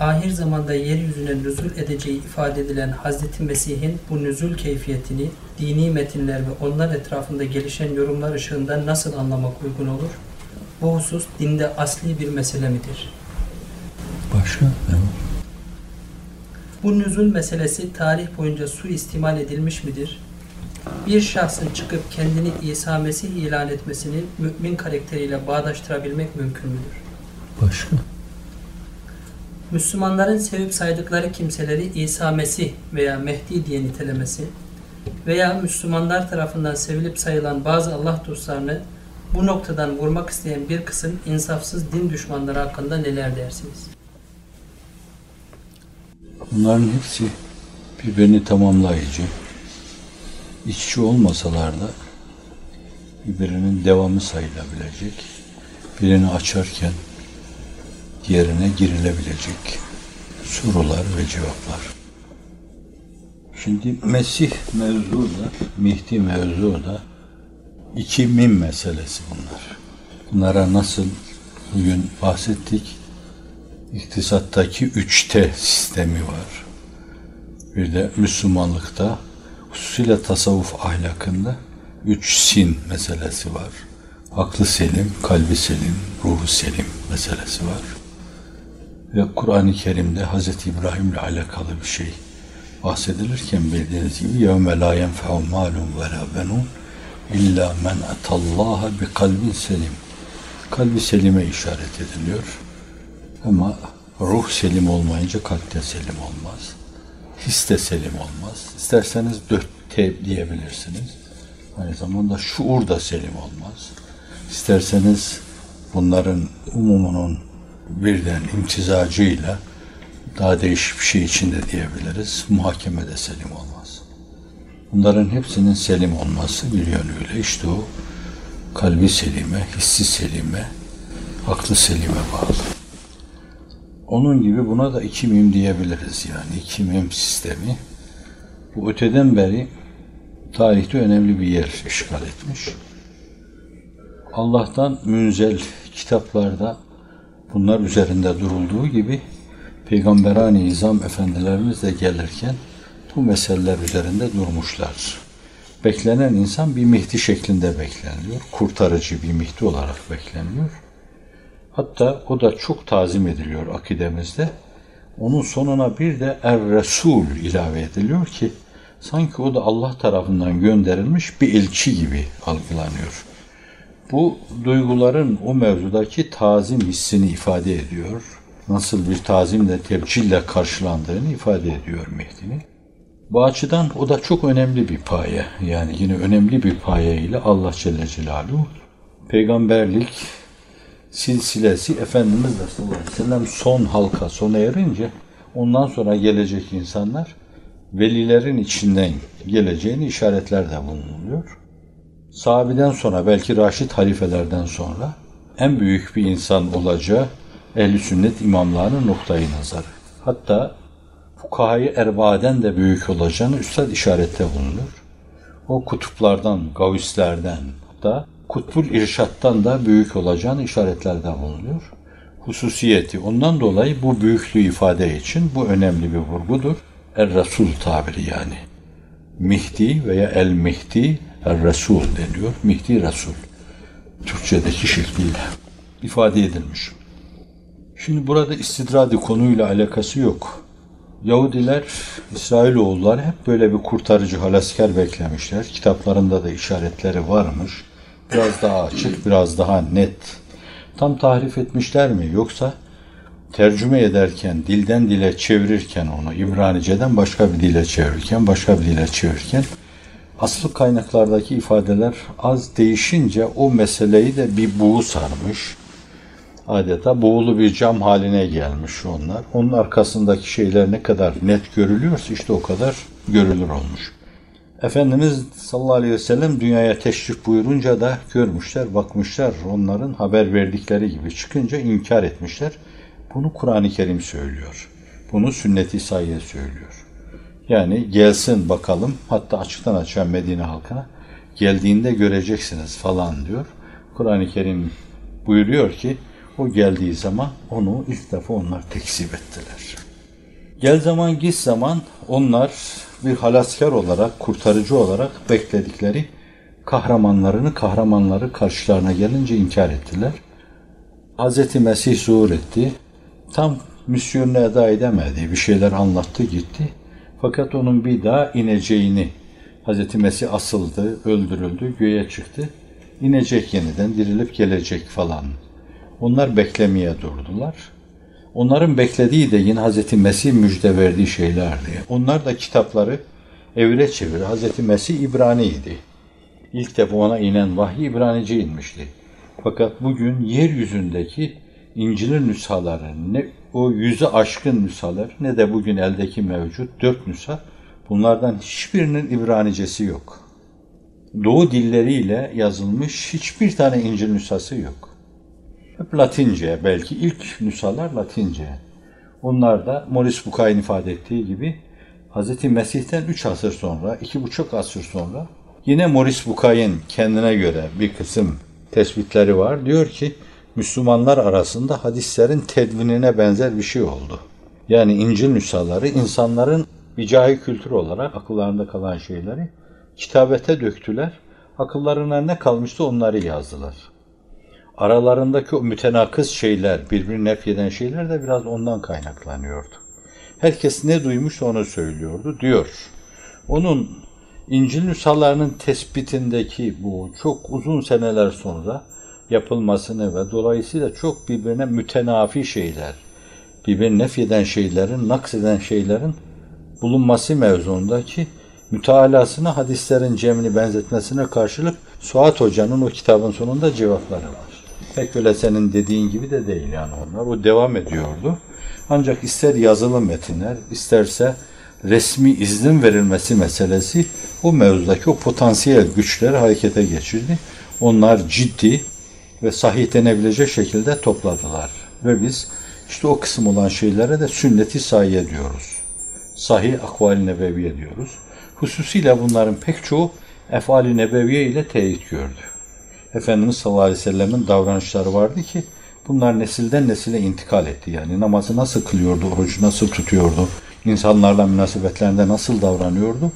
ahir zamanda yeryüzüne nüzul edeceği ifade edilen Hz. Mesih'in bu nüzul keyfiyetini dini metinler ve onlar etrafında gelişen yorumlar ışığında nasıl anlamak uygun olur? Bu husus dinde asli bir mesele midir? Başka var? Bu nüzul meselesi tarih boyunca suistimal edilmiş midir? Bir şahsın çıkıp kendini İsa Mesih ilan etmesini mümin karakteriyle bağdaştırabilmek mümkün müdür? Başka? Müslümanların sevip saydıkları kimseleri İsa Mesih veya Mehdi diye nitelemesi veya Müslümanlar tarafından sevilip sayılan bazı Allah dostlarını bu noktadan vurmak isteyen bir kısım insafsız din düşmanları hakkında neler dersiniz? Bunların hepsi birbirini tamamlayıcı. İç içe olmasalar da birbirinin devamı sayılabilecek. Birini açarken diğerine girilebilecek sorular ve cevaplar. Şimdi Mesih mevzu da, Mihdi mevzu da iki mim meselesi bunlar. Bunlara nasıl bugün bahsettik? İktisattaki üçte sistemi var. Bir de Müslümanlıkta, hususuyla tasavvuf ahlakında üç sin meselesi var. Aklı selim, kalbi selim, ruhu selim meselesi var Ve Kur'an-ı Kerim'de Hz. İbrahim'le alakalı bir şey bahsedilirken bildiğiniz gibi يَوْمَ لَا يَنْفَعُ مَالٌ وَلَا بَنُونَ İlla men etallaha bi kalbin selim. Kalbi selime işaret ediliyor. Ama ruh selim olmayınca kalp de selim olmaz. His de selim olmaz. İsterseniz dörtte diyebilirsiniz. Aynı zamanda şuur da selim olmaz. İsterseniz bunların umumunun birden imtizacıyla daha değişik bir şey içinde diyebiliriz. Muhakeme de selim olmaz. Bunların hepsinin selim olması bir yönüyle işte o kalbi selime, hissi selime, aklı selime bağlı. Onun gibi buna da iki mim diyebiliriz yani iki mim sistemi. Bu öteden beri tarihte önemli bir yer işgal etmiş. Allah'tan münzel kitaplarda bunlar üzerinde durulduğu gibi Peygamberani İzam Efendilerimiz de gelirken bu meseleler üzerinde durmuşlar. Beklenen insan bir mihdi şeklinde bekleniyor. Kurtarıcı bir mihdi olarak bekleniyor. Hatta o da çok tazim ediliyor akidemizde. Onun sonuna bir de Er-Resul ilave ediliyor ki sanki o da Allah tarafından gönderilmiş bir elçi gibi algılanıyor. Bu duyguların o mevzudaki tazim hissini ifade ediyor. Nasıl bir tazimle, tebcille karşılandığını ifade ediyor Mehdi'nin. Bu açıdan o da çok önemli bir paye. Yani yine önemli bir paye ile Allah Celle Celaluhu peygamberlik silsilesi Efendimiz de sallallahu aleyhi ve sellem son halka sona erince ondan sonra gelecek insanlar velilerin içinden geleceğini işaretler de bulunuluyor. Sahabeden sonra belki Raşid halifelerden sonra en büyük bir insan olacağı ehl sünnet imamlarının noktayı nazarı. Hatta fukahayı erbaden de büyük olacağını üstad işarette bulunur. O kutuplardan, gavislerden hatta kutbul irşattan da büyük olacağını işaretlerde bulunuyor. Hususiyeti ondan dolayı bu büyüklüğü ifade için bu önemli bir vurgudur. Er-Resul tabiri yani. Mihdi veya El-Mihdi Er-Resul deniyor. Mihdi Resul. Türkçedeki şekliyle ifade edilmiş. Şimdi burada istidradi konuyla alakası yok. Yahudiler, İsrailoğulları hep böyle bir kurtarıcı halasker beklemişler. Kitaplarında da işaretleri varmış. Biraz daha açık, biraz daha net. Tam tahrif etmişler mi? Yoksa tercüme ederken, dilden dile çevirirken onu, İbranice'den başka bir dile çevirirken, başka bir dile çevirirken asıl kaynaklardaki ifadeler az değişince o meseleyi de bir buğu sarmış adeta boğulu bir cam haline gelmiş onlar. Onun arkasındaki şeyler ne kadar net görülüyorsa işte o kadar görülür olmuş. Efendimiz sallallahu aleyhi ve sellem dünyaya teşrif buyurunca da görmüşler, bakmışlar onların haber verdikleri gibi çıkınca inkar etmişler. Bunu Kur'an-ı Kerim söylüyor. Bunu sünnet-i sayye söylüyor. Yani gelsin bakalım hatta açıktan açan Medine halkına geldiğinde göreceksiniz falan diyor. Kur'an-ı Kerim buyuruyor ki O geldiği zaman onu ilk defa onlar tekzip ettiler. Gel zaman git zaman onlar bir halaskar olarak, kurtarıcı olarak bekledikleri kahramanlarını, kahramanları karşılarına gelince inkar ettiler. Hz. Mesih zuhur etti. Tam misyonunu eda edemedi. Bir şeyler anlattı gitti. Fakat onun bir daha ineceğini, Hz. Mesih asıldı, öldürüldü, göğe çıktı. İnecek yeniden, dirilip gelecek falan. Onlar beklemeye durdular. Onların beklediği de yine Hz. Mesih müjde verdiği şeylerdi. Onlar da kitapları evre çevir. Hz. Mesih İbrani'ydi. İlk defa ona inen vahiy İbranice inmişti. Fakat bugün yeryüzündeki İncil'in nüshaları, ne o yüzü aşkın nüshalar ne de bugün eldeki mevcut dört nüsha, bunlardan hiçbirinin İbranicesi yok. Doğu dilleriyle yazılmış hiçbir tane İncil nüshası yok. Hep Latince, belki ilk nüshalar Latince. Onlar da Morris Bucay'ın ifade ettiği gibi Hz. Mesih'ten 3 asır sonra, 2,5 asır sonra yine Morris Bucay'ın kendine göre bir kısım tespitleri var. Diyor ki Müslümanlar arasında hadislerin tedvinine benzer bir şey oldu. Yani İncil nüshaları insanların bir kültür olarak akıllarında kalan şeyleri kitabete döktüler. Akıllarına ne kalmıştı onları yazdılar. Aralarındaki o mütenakız şeyler, birbirini nefyeden şeyler de biraz ondan kaynaklanıyordu. Herkes ne duymuş onu söylüyordu diyor. Onun İncil nüshalarının tespitindeki bu çok uzun seneler sonra yapılmasını ve dolayısıyla çok birbirine mütenafi şeyler, birbirini nefyeden şeylerin, nakseden şeylerin bulunması mevzuundaki mütalasına hadislerin cemini benzetmesine karşılık Suat Hoca'nın o kitabın sonunda cevapları var. Pek öyle senin dediğin gibi de değil yani onlar. O devam ediyordu. Ancak ister yazılı metinler, isterse resmi iznin verilmesi meselesi o mevzudaki o potansiyel güçleri harekete geçirdi. Onlar ciddi ve sahih denebilecek şekilde topladılar. Ve biz işte o kısım olan şeylere de sünneti sahiye diyoruz. Sahih akval-i nebeviye diyoruz. Hususiyle bunların pek çoğu efali nebeviye ile teyit gördü. Efendimiz sallallahu aleyhi ve sellemin davranışları vardı ki bunlar nesilden nesile intikal etti. Yani namazı nasıl kılıyordu, orucu nasıl tutuyordu, insanlarla münasebetlerinde nasıl davranıyordu.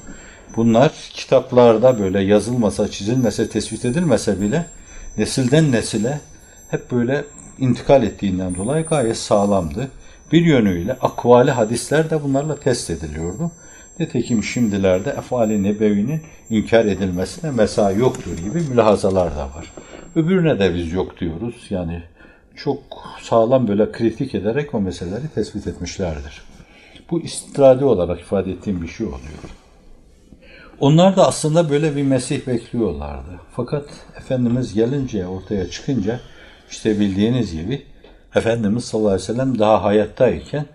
Bunlar kitaplarda böyle yazılmasa, çizilmese, tespit edilmese bile nesilden nesile hep böyle intikal ettiğinden dolayı gayet sağlamdı. Bir yönüyle akvali hadisler de bunlarla test ediliyordu. Nitekim şimdilerde efali nebevinin inkar edilmesine mesai yoktur gibi mülahazalar da var. Öbürüne de biz yok diyoruz. Yani çok sağlam böyle kritik ederek o meseleleri tespit etmişlerdir. Bu istitradi olarak ifade ettiğim bir şey oluyor. Onlar da aslında böyle bir Mesih bekliyorlardı. Fakat Efendimiz gelince, ortaya çıkınca işte bildiğiniz gibi Efendimiz sallallahu aleyhi ve sellem daha hayattayken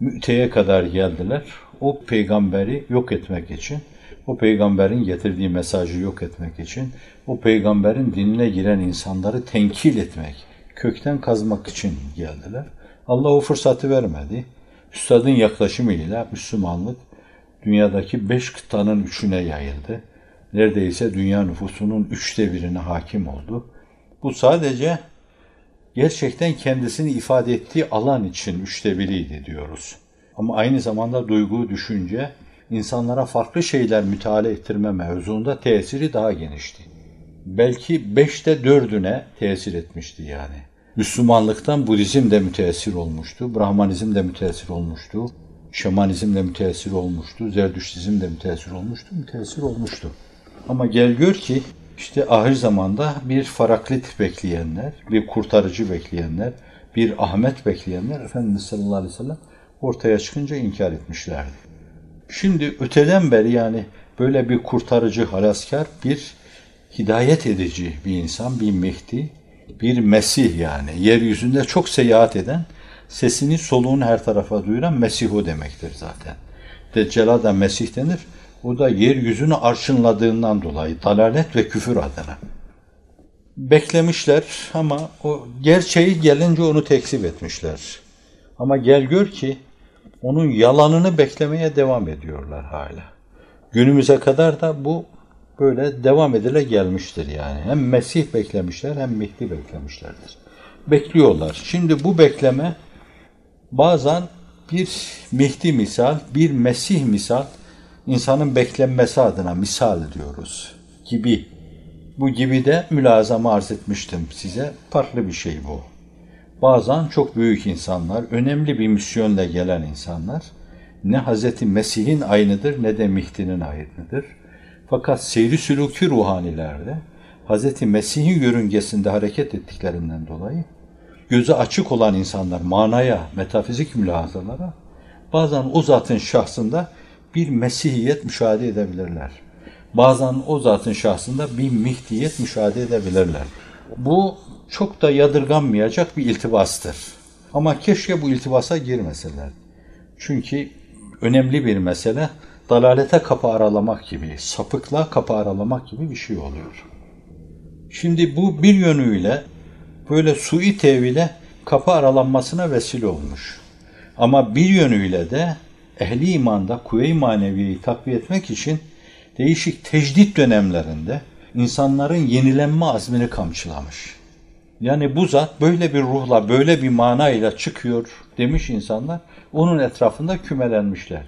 müteye kadar geldiler. O peygamberi yok etmek için, o peygamberin getirdiği mesajı yok etmek için, o peygamberin dinine giren insanları tenkil etmek, kökten kazmak için geldiler. Allah o fırsatı vermedi. Üstadın yaklaşımıyla Müslümanlık dünyadaki beş kıtanın üçüne yayıldı. Neredeyse dünya nüfusunun üçte birine hakim oldu. Bu sadece gerçekten kendisini ifade ettiği alan için üçte biriydi diyoruz. Ama aynı zamanda duygu, düşünce, insanlara farklı şeyler müteala ettirme mevzuunda tesiri daha genişti. Belki beşte dördüne tesir etmişti yani. Müslümanlıktan Budizm de müteessir olmuştu, Brahmanizm de müteessir olmuştu, Şamanizm de müteessir olmuştu, Zerdüştizm de müteessir olmuştu, müteessir olmuştu. Ama gel gör ki işte ahir zamanda bir faraklit bekleyenler, bir kurtarıcı bekleyenler, bir Ahmet bekleyenler Efendimiz sallallahu aleyhi ve sellem ortaya çıkınca inkar etmişlerdi. Şimdi öteden beri yani böyle bir kurtarıcı, halaskar, bir hidayet edici bir insan, bir Mehdi, bir Mesih yani yeryüzünde çok seyahat eden, sesini soluğunu her tarafa duyuran Mesihu demektir zaten. Deccal'a da Mesih denir. O da yeryüzünü arşınladığından dolayı dalalet ve küfür adına. Beklemişler ama o gerçeği gelince onu tekzip etmişler. Ama gel gör ki onun yalanını beklemeye devam ediyorlar hala. Günümüze kadar da bu böyle devam edile gelmiştir yani. Hem Mesih beklemişler hem Mehdi beklemişlerdir. bekliyorlar. Şimdi bu bekleme bazen bir Mehdi misal, bir Mesih misal, insanın beklenmesi adına misal diyoruz gibi. Bu gibi de mülazama arz etmiştim size. Farklı bir şey bu. Bazen çok büyük insanlar, önemli bir misyonla gelen insanlar ne Hz. Mesih'in aynıdır ne de Mihdi'nin aynıdır. Fakat seyri sülûkü ruhanilerde Hz. Mesih'in yörüngesinde hareket ettiklerinden dolayı gözü açık olan insanlar manaya, metafizik mülahazalara bazen o zatın şahsında bir mesihiyet müşahede edebilirler. Bazen o zatın şahsında bir mihdiyet müşahede edebilirler. Bu çok da yadırganmayacak bir iltibastır. Ama keşke bu iltibasa girmeseler. Çünkü önemli bir mesele dalalete kapı aralamak gibi, sapıkla kapı aralamak gibi bir şey oluyor. Şimdi bu bir yönüyle böyle sui tevhile kapı aralanmasına vesile olmuş. Ama bir yönüyle de ehli imanda kuvve-i maneviyeyi takviye etmek için değişik tecdit dönemlerinde insanların yenilenme azmini kamçılamış. Yani bu zat böyle bir ruhla, böyle bir manayla çıkıyor demiş insanlar. Onun etrafında kümelenmişler.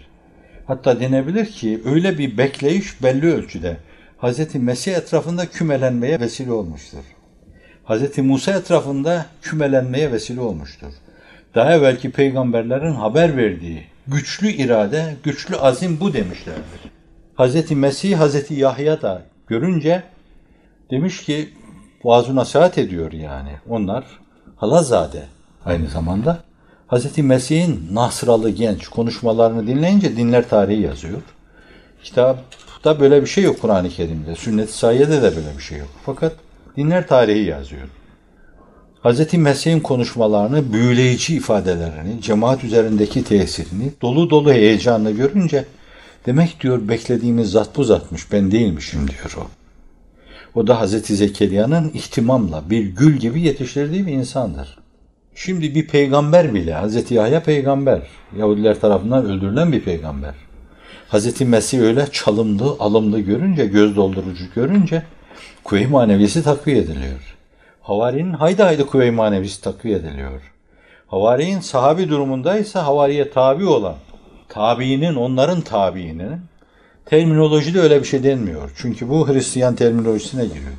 Hatta denebilir ki öyle bir bekleyiş belli ölçüde Hz. Mesih etrafında kümelenmeye vesile olmuştur. Hz. Musa etrafında kümelenmeye vesile olmuştur. Daha evvelki peygamberlerin haber verdiği güçlü irade, güçlü azim bu demişlerdir. Hz. Mesih, Hz. Yahya da görünce demiş ki vaaz nasihat ediyor yani. Onlar halazade aynı zamanda. Hz. Mesih'in Nasralı genç konuşmalarını dinleyince dinler tarihi yazıyor. Kitapta böyle bir şey yok Kur'an-ı Kerim'de. Sünnet-i Sayye'de de böyle bir şey yok. Fakat dinler tarihi yazıyor. Hz. Mesih'in konuşmalarını, büyüleyici ifadelerini, cemaat üzerindeki tesirini, dolu dolu heyecanla görünce demek diyor beklediğimiz zat bu zatmış, ben değilmişim diyor o. O da Hz. Zekeriya'nın ihtimamla bir gül gibi yetiştirdiği bir insandır. Şimdi bir peygamber bile, Hz. Yahya peygamber, Yahudiler tarafından öldürülen bir peygamber. Hz. Mesih öyle çalımlı, alımlı görünce, göz doldurucu görünce kuvve-i manevisi takviye ediliyor. Havarinin haydi haydi kuvve-i manevisi takviye ediliyor. Havari'nin sahabi durumundaysa havariye tabi olan, tabiinin, onların tabiinin, terminolojide öyle bir şey denmiyor. Çünkü bu Hristiyan terminolojisine giriyor.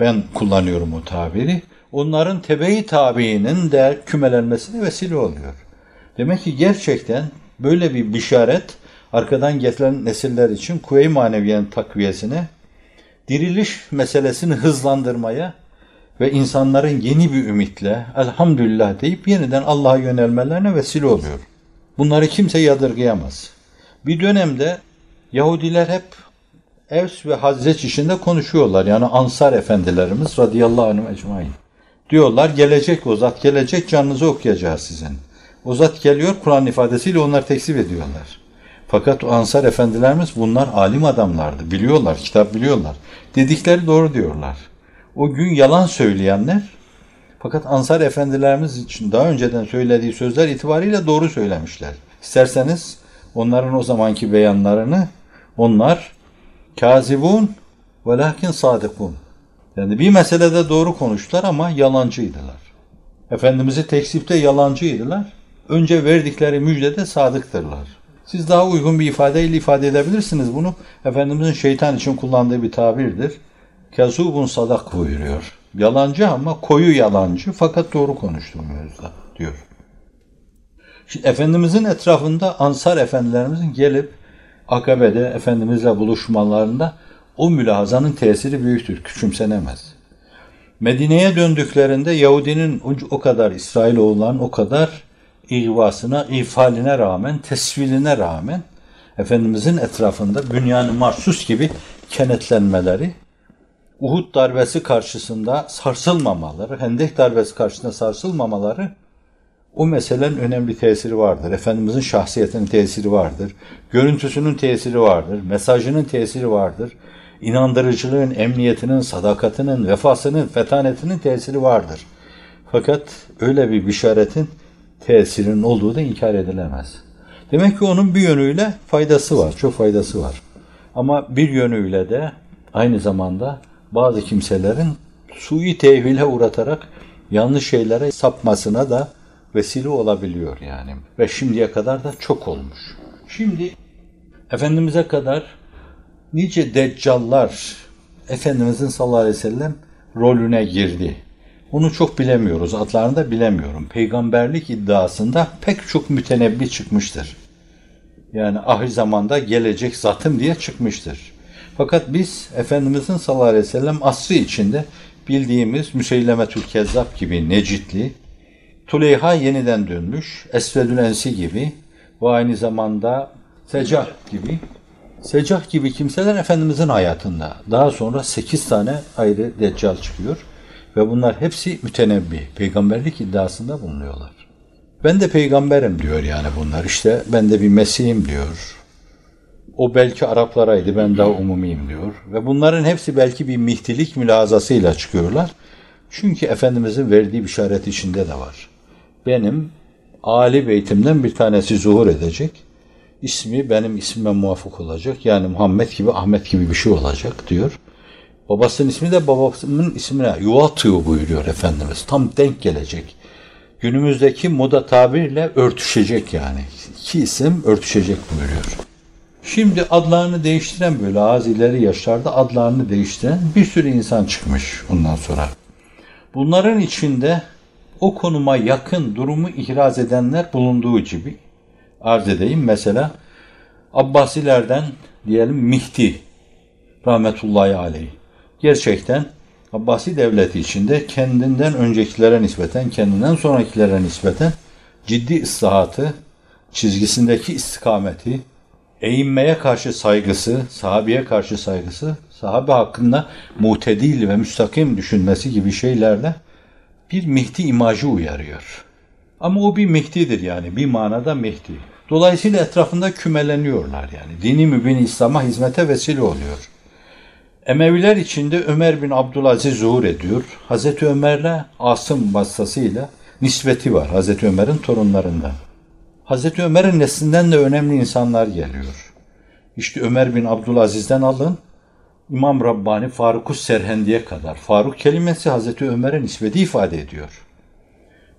Ben kullanıyorum o tabiri. Onların tebe-i tabiinin de kümelenmesine vesile oluyor. Demek ki gerçekten böyle bir bişaret arkadan getirilen nesiller için kuvve-i maneviyenin takviyesine, diriliş meselesini hızlandırmaya ve insanların yeni bir ümitle elhamdülillah deyip yeniden Allah'a yönelmelerine vesile oluyor. Bunları kimse yadırgayamaz. Bir dönemde Yahudiler hep Evs ve Hazreç içinde konuşuyorlar. Yani Ansar efendilerimiz radıyallahu anh ecmain. Diyorlar gelecek o zat gelecek canınızı okuyacağız sizin. O zat geliyor Kur'an ifadesiyle onlar tekzip ediyorlar. Fakat o Ansar efendilerimiz bunlar alim adamlardı. Biliyorlar, kitap biliyorlar. Dedikleri doğru diyorlar. O gün yalan söyleyenler fakat Ansar efendilerimiz için daha önceden söylediği sözler itibariyle doğru söylemişler. İsterseniz onların o zamanki beyanlarını onlar kazibun ve lakin sadıkun. Yani bir meselede doğru konuştular ama yalancıydılar. Efendimiz'i tekzipte yalancıydılar. Önce verdikleri müjdede sadıktırlar. Siz daha uygun bir ifadeyle ifade edebilirsiniz bunu. Efendimizin şeytan için kullandığı bir tabirdir. Kezubun sadak buyuruyor. Yalancı ama koyu yalancı fakat doğru konuştuğu mevzuda diyor. Şimdi Efendimizin etrafında Ansar efendilerimizin gelip Akabe'de Efendimizle buluşmalarında o mülahazanın tesiri büyüktür, küçümsenemez. Medine'ye döndüklerinde Yahudinin o kadar İsrailoğulların o kadar ihvasına, ifaline rağmen, tesviline rağmen Efendimizin etrafında bünyanı marsus gibi kenetlenmeleri, Uhud darbesi karşısında sarsılmamaları, Hendek darbesi karşısında sarsılmamaları o meselenin önemli tesiri vardır. Efendimizin şahsiyetinin tesiri vardır. Görüntüsünün tesiri vardır. Mesajının tesiri vardır. İnandırıcılığın, emniyetinin, sadakatinin, vefasının, fetanetinin tesiri vardır. Fakat öyle bir bişaretin tesirinin olduğu da inkar edilemez. Demek ki onun bir yönüyle faydası var, çok faydası var. Ama bir yönüyle de aynı zamanda bazı kimselerin sui tevhile uğratarak yanlış şeylere sapmasına da vesile olabiliyor yani. Ve şimdiye kadar da çok olmuş. Şimdi Efendimiz'e kadar nice deccallar Efendimiz'in sallallahu aleyhi ve sellem rolüne girdi. Onu çok bilemiyoruz, adlarını da bilemiyorum. Peygamberlik iddiasında pek çok mütenebbi çıkmıştır. Yani ahir zamanda gelecek zatım diye çıkmıştır. Fakat biz Efendimizin sallallahu aleyhi ve sellem asrı içinde bildiğimiz Müseylemetül Kezzab gibi Necitli, Tuleyha yeniden dönmüş, Esvedül Ensi gibi ve aynı zamanda Secah gibi Secah gibi kimseler Efendimizin hayatında. Daha sonra 8 tane ayrı deccal çıkıyor. Ve bunlar hepsi mütenebbi. Peygamberlik iddiasında bulunuyorlar. Ben de peygamberim diyor yani bunlar. İşte ben de bir Mesih'im diyor. O belki Araplaraydı ben daha umumiyim diyor. Ve bunların hepsi belki bir mihtilik mülazasıyla çıkıyorlar. Çünkü Efendimizin verdiği işaret içinde de var. Benim Ali beytimden bir tanesi zuhur edecek. İsmi benim ismime muvafık olacak. Yani Muhammed gibi Ahmet gibi bir şey olacak diyor. Babasının ismi de babasının ismine yuvatıyor buyuruyor Efendimiz. Tam denk gelecek. Günümüzdeki moda tabirle örtüşecek yani. İki isim örtüşecek buyuruyor. Şimdi adlarını değiştiren böyle az ileri yaşlarda adlarını değiştiren bir sürü insan çıkmış ondan sonra. Bunların içinde o konuma yakın durumu ihraz edenler bulunduğu gibi arz edeyim. Mesela Abbasilerden diyelim Mihdi rahmetullahi aleyh. Gerçekten Abbasi devleti içinde kendinden öncekilere nispeten, kendinden sonrakilere nispeten ciddi ıslahatı, çizgisindeki istikameti, eğinmeye karşı saygısı, sahabeye karşı saygısı, sahabe hakkında mutedil ve müstakim düşünmesi gibi şeylerle bir Mehdi imajı uyarıyor. Ama o bir Mehdi'dir yani bir manada Mehdi. Dolayısıyla etrafında kümeleniyorlar yani. Dini mübin İslam'a hizmete vesile oluyor. Emeviler içinde Ömer bin Abdülaziz zuhur ediyor. Hazreti Ömer'le Asım vasıtasıyla nispeti var Hazreti Ömer'in torunlarından. Hazreti Ömer'in neslinden de önemli insanlar geliyor. İşte Ömer bin Abdülaziz'den alın, İmam Rabbani Faruk-u Serhendi'ye kadar. Faruk kelimesi Hazreti Ömer'in nispeti ifade ediyor.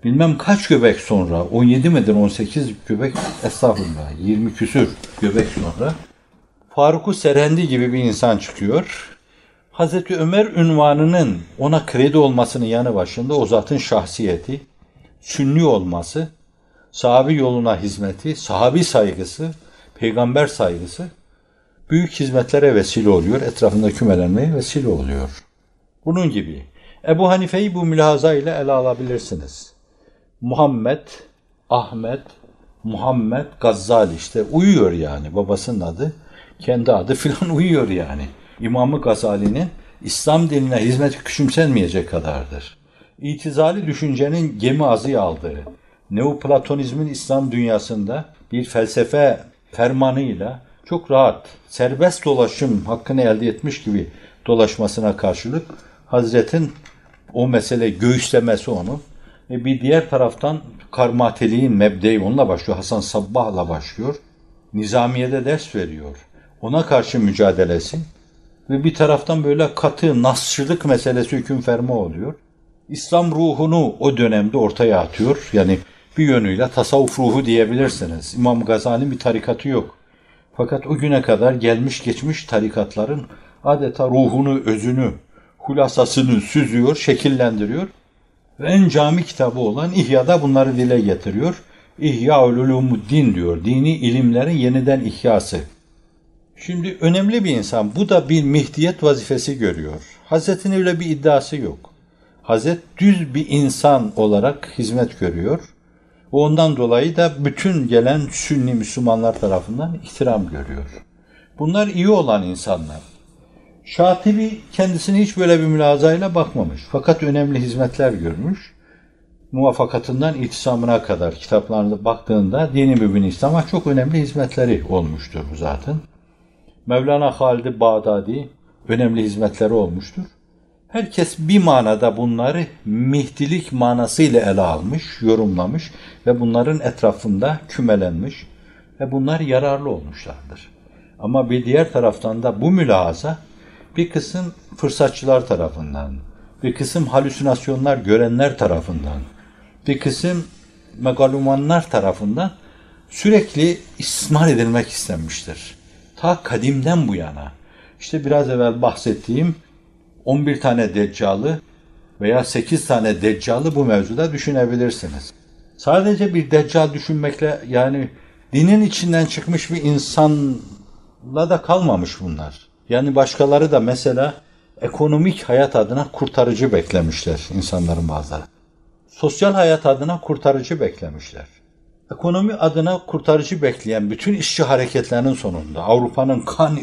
Bilmem kaç göbek sonra, 17 midir 18 göbek, estağfurullah, 20 küsür göbek sonra Faruk-u Serhendi gibi bir insan çıkıyor. Hazreti Ömer ünvanının ona kredi olmasının yanı başında o zatın şahsiyeti, sünni olması, sahabi yoluna hizmeti, sahabi saygısı, peygamber saygısı büyük hizmetlere vesile oluyor, etrafında kümelenmeye vesile oluyor. Bunun gibi. Ebu Hanife'yi bu mülahaza ile ele alabilirsiniz. Muhammed, Ahmet, Muhammed Gazzali işte uyuyor yani babasının adı, kendi adı filan uyuyor yani. İmamı Gazali'nin İslam dinine hizmet küçümsenmeyecek kadardır. İtizali düşüncenin gemi azı aldığı, Neoplatonizmin İslam dünyasında bir felsefe fermanıyla çok rahat, serbest dolaşım hakkını elde etmiş gibi dolaşmasına karşılık Hazretin o mesele göğüslemesi onu ve bir diğer taraftan karmateliğin mebdeyi onunla başlıyor. Hasan Sabbah'la başlıyor. Nizamiye'de ders veriyor. Ona karşı mücadelesi ve bir taraftan böyle katı nasçılık meselesi hüküm ferma oluyor. İslam ruhunu o dönemde ortaya atıyor. Yani bir yönüyle tasavvuf ruhu diyebilirsiniz. İmam Gazali'nin bir tarikatı yok. Fakat o güne kadar gelmiş geçmiş tarikatların adeta ruhunu, özünü, hulasasını süzüyor, şekillendiriyor. Ve en cami kitabı olan İhya'da bunları dile getiriyor. İhya ulumuddin diyor. Dini ilimlerin yeniden ihyası. Şimdi önemli bir insan. Bu da bir mihdiyet vazifesi görüyor. Hazretin öyle bir iddiası yok. Hazret düz bir insan olarak hizmet görüyor. Ondan dolayı da bütün gelen Sünni Müslümanlar tarafından ihtiram görüyor. Bunlar iyi olan insanlar. Şatibi kendisine hiç böyle bir mülazayla bakmamış. Fakat önemli hizmetler görmüş. Muvaffakatından itisamına kadar kitaplarına baktığında dini mübin İslam'a çok önemli hizmetleri olmuştur bu zaten. Mevlana Halid Bağdadi önemli hizmetleri olmuştur. Herkes bir manada bunları mihdilik manasıyla ele almış, yorumlamış ve bunların etrafında kümelenmiş ve bunlar yararlı olmuşlardır. Ama bir diğer taraftan da bu mülahaza bir kısım fırsatçılar tarafından, bir kısım halüsinasyonlar görenler tarafından, bir kısım megalomanlar tarafından sürekli istismar edilmek istenmiştir. Ta kadimden bu yana. İşte biraz evvel bahsettiğim 11 tane deccalı veya 8 tane deccalı bu mevzuda düşünebilirsiniz. Sadece bir deccal düşünmekle yani dinin içinden çıkmış bir insanla da kalmamış bunlar. Yani başkaları da mesela ekonomik hayat adına kurtarıcı beklemişler insanların bazıları. Sosyal hayat adına kurtarıcı beklemişler. Ekonomi adına kurtarıcı bekleyen bütün işçi hareketlerinin sonunda Avrupa'nın kan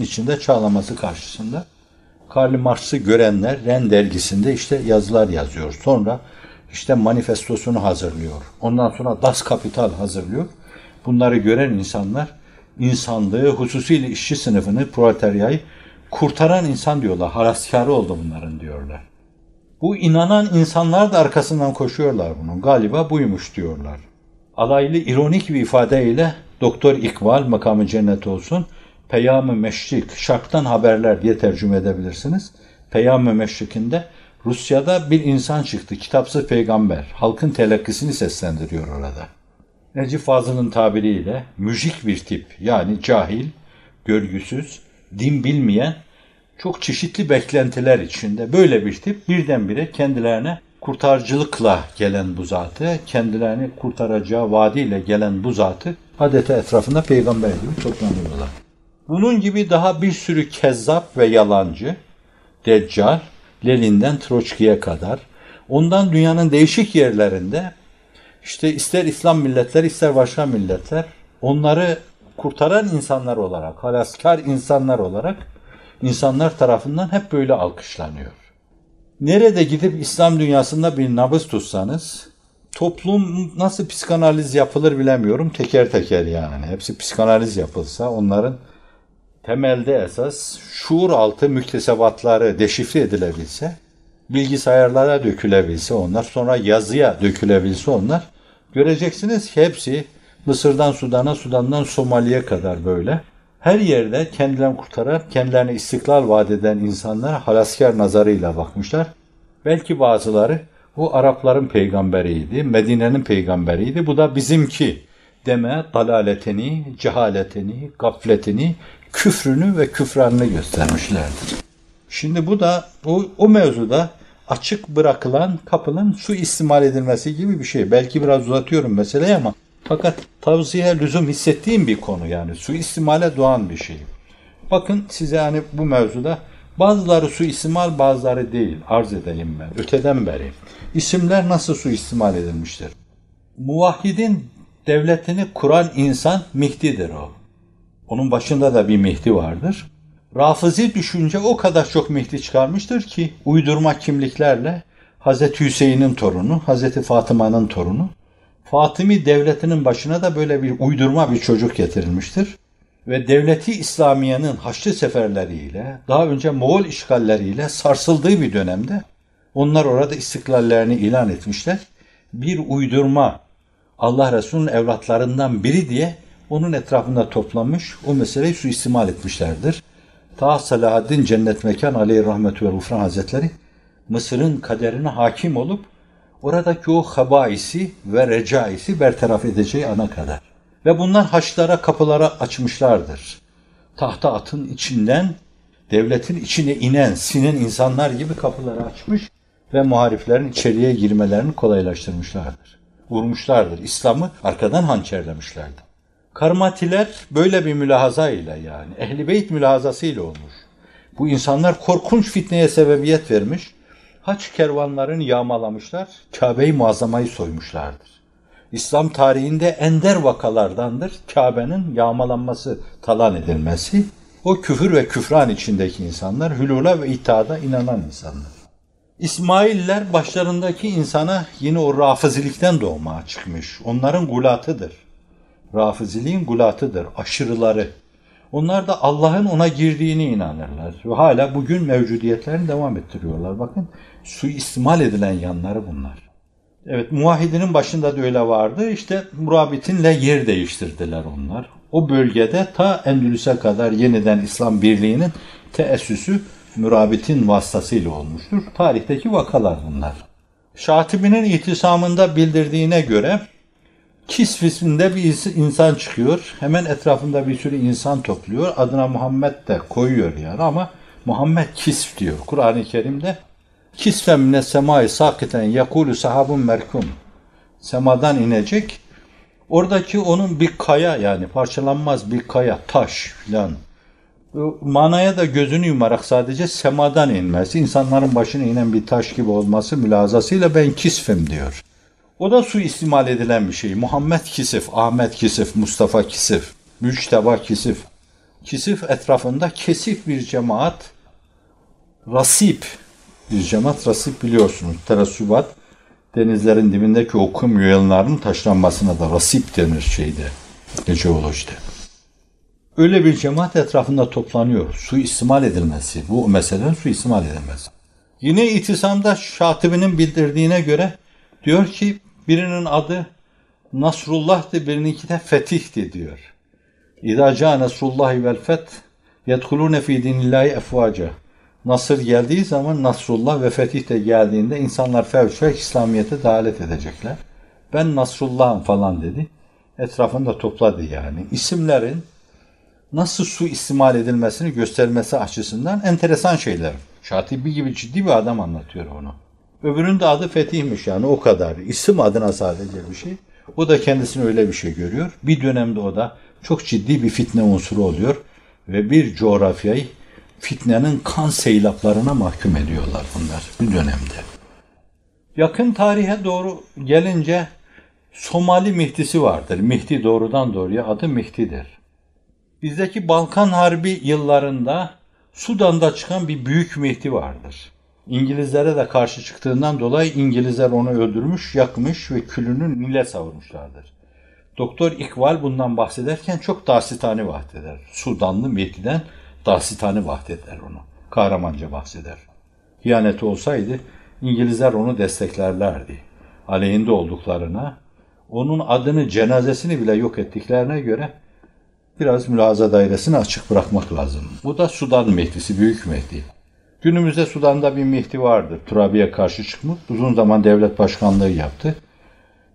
içinde çağlaması karşısında Karl Marx'ı görenler Ren dergisinde işte yazılar yazıyor. Sonra işte manifestosunu hazırlıyor. Ondan sonra Das Kapital hazırlıyor. Bunları gören insanlar insanlığı, hususiyle işçi sınıfını, proletaryayı kurtaran insan diyorlar. Haraskarı oldu bunların diyorlar. Bu inanan insanlar da arkasından koşuyorlar bunun. Galiba buymuş diyorlar. Alaylı ironik bir ifadeyle Doktor İkbal makamı cennet olsun Peyam-ı Meşrik, Şark'tan haberler diye tercüme edebilirsiniz. Peyam-ı Meşrik'inde Rusya'da bir insan çıktı, kitapsız peygamber. Halkın telakkisini seslendiriyor orada. Necip Fazıl'ın tabiriyle müjik bir tip, yani cahil, görgüsüz, din bilmeyen, çok çeşitli beklentiler içinde böyle bir tip birdenbire kendilerine kurtarıcılıkla gelen bu zatı, kendilerini kurtaracağı vaadiyle gelen bu zatı adeta etrafında peygamber gibi toplanıyorlar. Bunun gibi daha bir sürü kezzap ve yalancı, deccal, Lenin'den Troçki'ye kadar, ondan dünyanın değişik yerlerinde işte ister İslam milletleri ister başka milletler onları kurtaran insanlar olarak, halaskar insanlar olarak insanlar tarafından hep böyle alkışlanıyor. Nerede gidip İslam dünyasında bir nabız tutsanız toplum nasıl psikanaliz yapılır bilemiyorum. Teker teker yani. Hepsi psikanaliz yapılsa onların temelde esas şuur altı müktesebatları deşifre edilebilse, bilgisayarlara dökülebilse onlar, sonra yazıya dökülebilse onlar, göreceksiniz ki hepsi Mısır'dan Sudan'a, Sudan'dan Somali'ye kadar böyle. Her yerde kendilerini kurtaran, kendilerine istiklal vaat eden insanlara halaskar nazarıyla bakmışlar. Belki bazıları bu Arapların peygamberiydi, Medine'nin peygamberiydi. Bu da bizimki deme dalaletini, cehaletini, gafletini, küfrünü ve küfranını göstermişlerdir. Şimdi bu da o, o mevzuda açık bırakılan kapının su istimal edilmesi gibi bir şey. Belki biraz uzatıyorum meseleyi ama fakat tavsiye lüzum hissettiğim bir konu yani su istimale doğan bir şey. Bakın size hani bu mevzuda bazıları su istimal bazıları değil arz edeyim ben öteden beri. İsimler nasıl su istimal edilmiştir? Muvahhidin devletini kuran insan Mihdi'dir o. Onun başında da bir Mehdi vardır. Rafızi düşünce o kadar çok Mehdi çıkarmıştır ki uydurma kimliklerle Hazreti Hüseyin'in torunu, Hazreti Fatıma'nın torunu, Fatımi devletinin başına da böyle bir uydurma bir çocuk getirilmiştir. Ve devleti İslamiye'nin Haçlı seferleriyle, daha önce Moğol işgalleriyle sarsıldığı bir dönemde onlar orada istiklallerini ilan etmişler. Bir uydurma Allah Resulü'nün evlatlarından biri diye onun etrafında toplanmış, o meseleyi suistimal etmişlerdir. Ta Salahaddin Cennet Mekan Aleyhi Rahmetü ve Gufran Hazretleri Mısır'ın kaderine hakim olup oradaki o habaisi ve recaisi bertaraf edeceği ana kadar. Ve bunlar haçlara kapılara açmışlardır. Tahta atın içinden devletin içine inen, sinen insanlar gibi kapıları açmış ve muhariflerin içeriye girmelerini kolaylaştırmışlardır. Vurmuşlardır. İslam'ı arkadan hançerlemişlerdir. Karmatiler böyle bir mülahaza ile yani ehli beyt mülahazası ile olmuş. Bu insanlar korkunç fitneye sebebiyet vermiş. Haç kervanlarını yağmalamışlar. Kabe-i Muazzama'yı soymuşlardır. İslam tarihinde ender vakalardandır Kabe'nin yağmalanması, talan edilmesi. O küfür ve küfran içindeki insanlar, hülula ve itada inanan insanlar. İsmailler başlarındaki insana yine o rafızilikten doğmaya çıkmış. Onların gulatıdır. Rafiziliğin gulatıdır, aşırıları. Onlar da Allah'ın ona girdiğini inanırlar. Ve hala bugün mevcudiyetlerini devam ettiriyorlar. Bakın suistimal edilen yanları bunlar. Evet muvahhidinin başında da öyle vardı. İşte murabitinle yer değiştirdiler onlar. O bölgede ta Endülüs'e kadar yeniden İslam birliğinin teessüsü mürabitin vasıtasıyla olmuştur. Tarihteki vakalar bunlar. Şatibi'nin itisamında bildirdiğine göre Kisf isminde bir insan çıkıyor. Hemen etrafında bir sürü insan topluyor. Adına Muhammed de koyuyor yani ama Muhammed Kisf diyor. Kur'an-ı Kerim'de Kisfe mine semai sakiten yakulu sahabun merkum. Semadan inecek. Oradaki onun bir kaya yani parçalanmaz bir kaya, taş filan. Manaya da gözünü yumarak sadece semadan inmesi, insanların başına inen bir taş gibi olması mülazasıyla ben kisfim diyor. O da su istimal edilen bir şey. Muhammed Kisif, Ahmet Kisif, Mustafa Kisif, Müçteba Kisif. Kisif etrafında kesif bir cemaat, rasip bir cemaat, rasip biliyorsunuz. Terasubat, denizlerin dibindeki o kum yığınlarının taşlanmasına da rasip denir şeyde, jeolojide. Öyle bir cemaat etrafında toplanıyor. Su istimal edilmesi, bu meselenin su istimal edilmesi. Yine itisamda Şatibi'nin bildirdiğine göre diyor ki Birinin adı Nasrullah'tı, birininki de Fetih'ti diyor. İzâ câ Nasrullahi vel feth yedhulûne fî dinillahi efvâca. Nasır geldiği zaman Nasrullah ve Fetih de geldiğinde insanlar fevç ve İslamiyet'e davet edecekler. Ben Nasrullah'ım falan dedi. Etrafında topladı yani. İsimlerin nasıl su istimal edilmesini göstermesi açısından enteresan şeyler. Şatibi gibi ciddi bir adam anlatıyor onu. Öbürünün de adı Fetih'miş yani o kadar. İsim adına sadece bir şey. O da kendisini öyle bir şey görüyor. Bir dönemde o da çok ciddi bir fitne unsuru oluyor. Ve bir coğrafyayı fitnenin kan seylaplarına mahkum ediyorlar bunlar bir dönemde. Yakın tarihe doğru gelince Somali Mihtisi vardır. Mihdi doğrudan doğruya adı Mihdi'dir. Bizdeki Balkan Harbi yıllarında Sudan'da çıkan bir büyük Mihdi vardır. İngilizlere de karşı çıktığından dolayı İngilizler onu öldürmüş, yakmış ve külünü Nil'e savurmuşlardır. Doktor İkbal bundan bahsederken çok dasitani vahdeder. Sudanlı Mehdi'den dasitani vahdeder onu. Kahramanca bahseder. Hiyaneti olsaydı İngilizler onu desteklerlerdi. Aleyhinde olduklarına, onun adını, cenazesini bile yok ettiklerine göre biraz mülaza dairesini açık bırakmak lazım. Bu da Sudan Mehdi'si, Büyük Mehdi. Günümüzde Sudan'da bir Mehdi vardır. Turabi'ye karşı çıkmış. Uzun zaman devlet başkanlığı yaptı.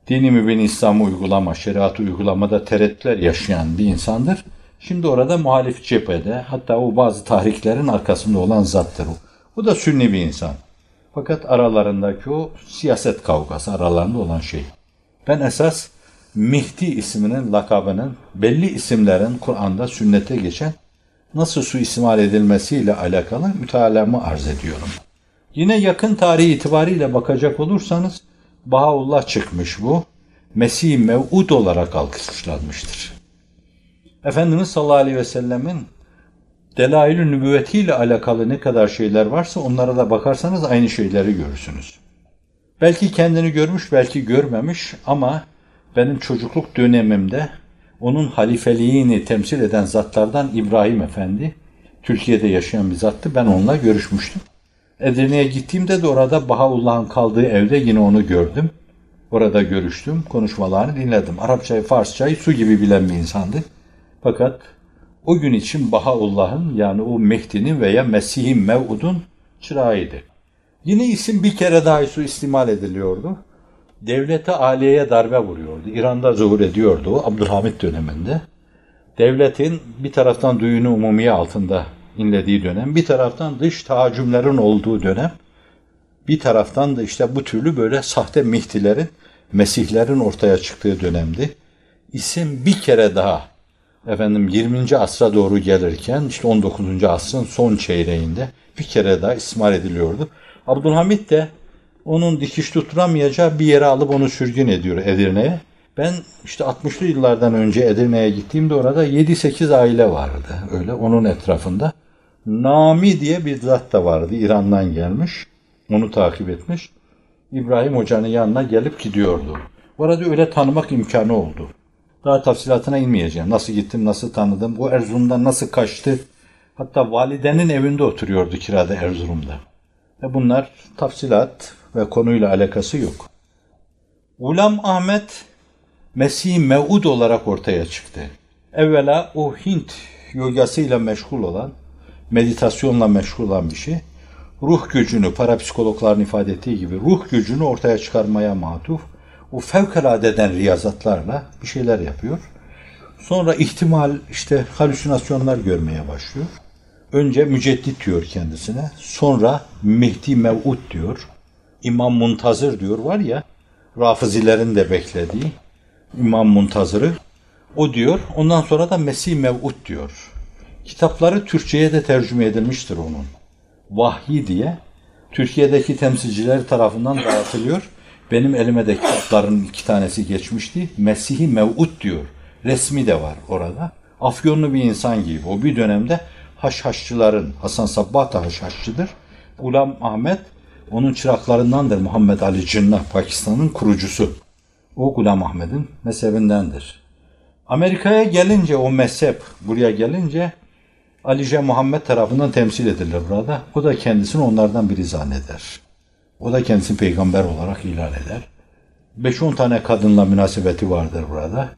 Dini mübin İslam'ı uygulama, şeriatı uygulamada tereddütler yaşayan bir insandır. Şimdi orada muhalif cephede hatta o bazı tahriklerin arkasında olan zattır o. O da sünni bir insan. Fakat aralarındaki o siyaset kavgası aralarında olan şey. Ben esas Mihdi isminin lakabının belli isimlerin Kur'an'da sünnete geçen nasıl suistimal edilmesiyle alakalı mütalamı arz ediyorum. Yine yakın tarih itibariyle bakacak olursanız Bahaullah çıkmış bu. Mesih mev'ud olarak alkışlanmıştır. Efendimiz sallallahu aleyhi ve sellemin delail-i nübüvvetiyle alakalı ne kadar şeyler varsa onlara da bakarsanız aynı şeyleri görürsünüz. Belki kendini görmüş, belki görmemiş ama benim çocukluk dönemimde onun halifeliğini temsil eden zatlardan İbrahim Efendi, Türkiye'de yaşayan bir zattı. Ben onunla görüşmüştüm. Edirne'ye gittiğimde de orada Bahaullah'ın kaldığı evde yine onu gördüm. Orada görüştüm, konuşmalarını dinledim. Arapçayı, Farsçayı su gibi bilen bir insandı. Fakat o gün için Bahaullah'ın yani o Mehdi'nin veya Mesih'in Mev'ud'un çırağıydı. Yine isim bir kere daha su istimal ediliyordu devlete aliyeye darbe vuruyordu. İran'da zuhur ediyordu Abdülhamit döneminde. Devletin bir taraftan düğünü umumiye altında inlediği dönem, bir taraftan dış tahaccümlerin olduğu dönem, bir taraftan da işte bu türlü böyle sahte mihtilerin, mesihlerin ortaya çıktığı dönemdi. İsim bir kere daha efendim 20. asra doğru gelirken işte 19. asrın son çeyreğinde bir kere daha ismal ediliyordu. Abdülhamit de onun dikiş tutturamayacağı bir yere alıp onu sürgün ediyor Edirne'ye. Ben işte 60'lı yıllardan önce Edirne'ye gittiğimde orada 7-8 aile vardı öyle onun etrafında. Nami diye bir zat da vardı İran'dan gelmiş. Onu takip etmiş. İbrahim Hoca'nın yanına gelip gidiyordu. Bu arada öyle tanımak imkanı oldu. Daha tafsilatına inmeyeceğim. Nasıl gittim, nasıl tanıdım, o Erzurum'dan nasıl kaçtı. Hatta validenin evinde oturuyordu kirada Erzurum'da. Bunlar tafsilat ve konuyla alakası yok. Ulam Ahmet Mesih Mevud olarak ortaya çıktı. Evvela o Hint yogasıyla meşgul olan meditasyonla meşgul olan bir şey. Ruh gücünü, parapsikologların ifade ettiği gibi ruh gücünü ortaya çıkarmaya matuf. O fevkaladeden riyazatlarla bir şeyler yapıyor. Sonra ihtimal işte halüsinasyonlar görmeye başlıyor. Önce müceddit diyor kendisine. Sonra Mehdi Mev'ud diyor. İmam Muntazır diyor var ya. Rafizilerin de beklediği İmam Muntazır'ı. O diyor. Ondan sonra da Mesih Mev'ud diyor. Kitapları Türkçe'ye de tercüme edilmiştir onun. Vahyi diye Türkiye'deki temsilciler tarafından dağıtılıyor. Benim elime de kitapların iki tanesi geçmişti. Mesih Mev'ud diyor. Resmi de var orada. Afyonlu bir insan gibi. O bir dönemde haşhaşçıların, Hasan Sabbah da haşhaşçıdır. Ulam Ahmet onun çıraklarındandır Muhammed Ali Cinnah, Pakistan'ın kurucusu. O Gulam Ahmet'in mezhebindendir. Amerika'ya gelince o mezhep buraya gelince Alice Muhammed tarafından temsil edilir burada. O da kendisini onlardan biri zanneder. O da kendisini peygamber olarak ilan eder. 5-10 tane kadınla münasebeti vardır burada.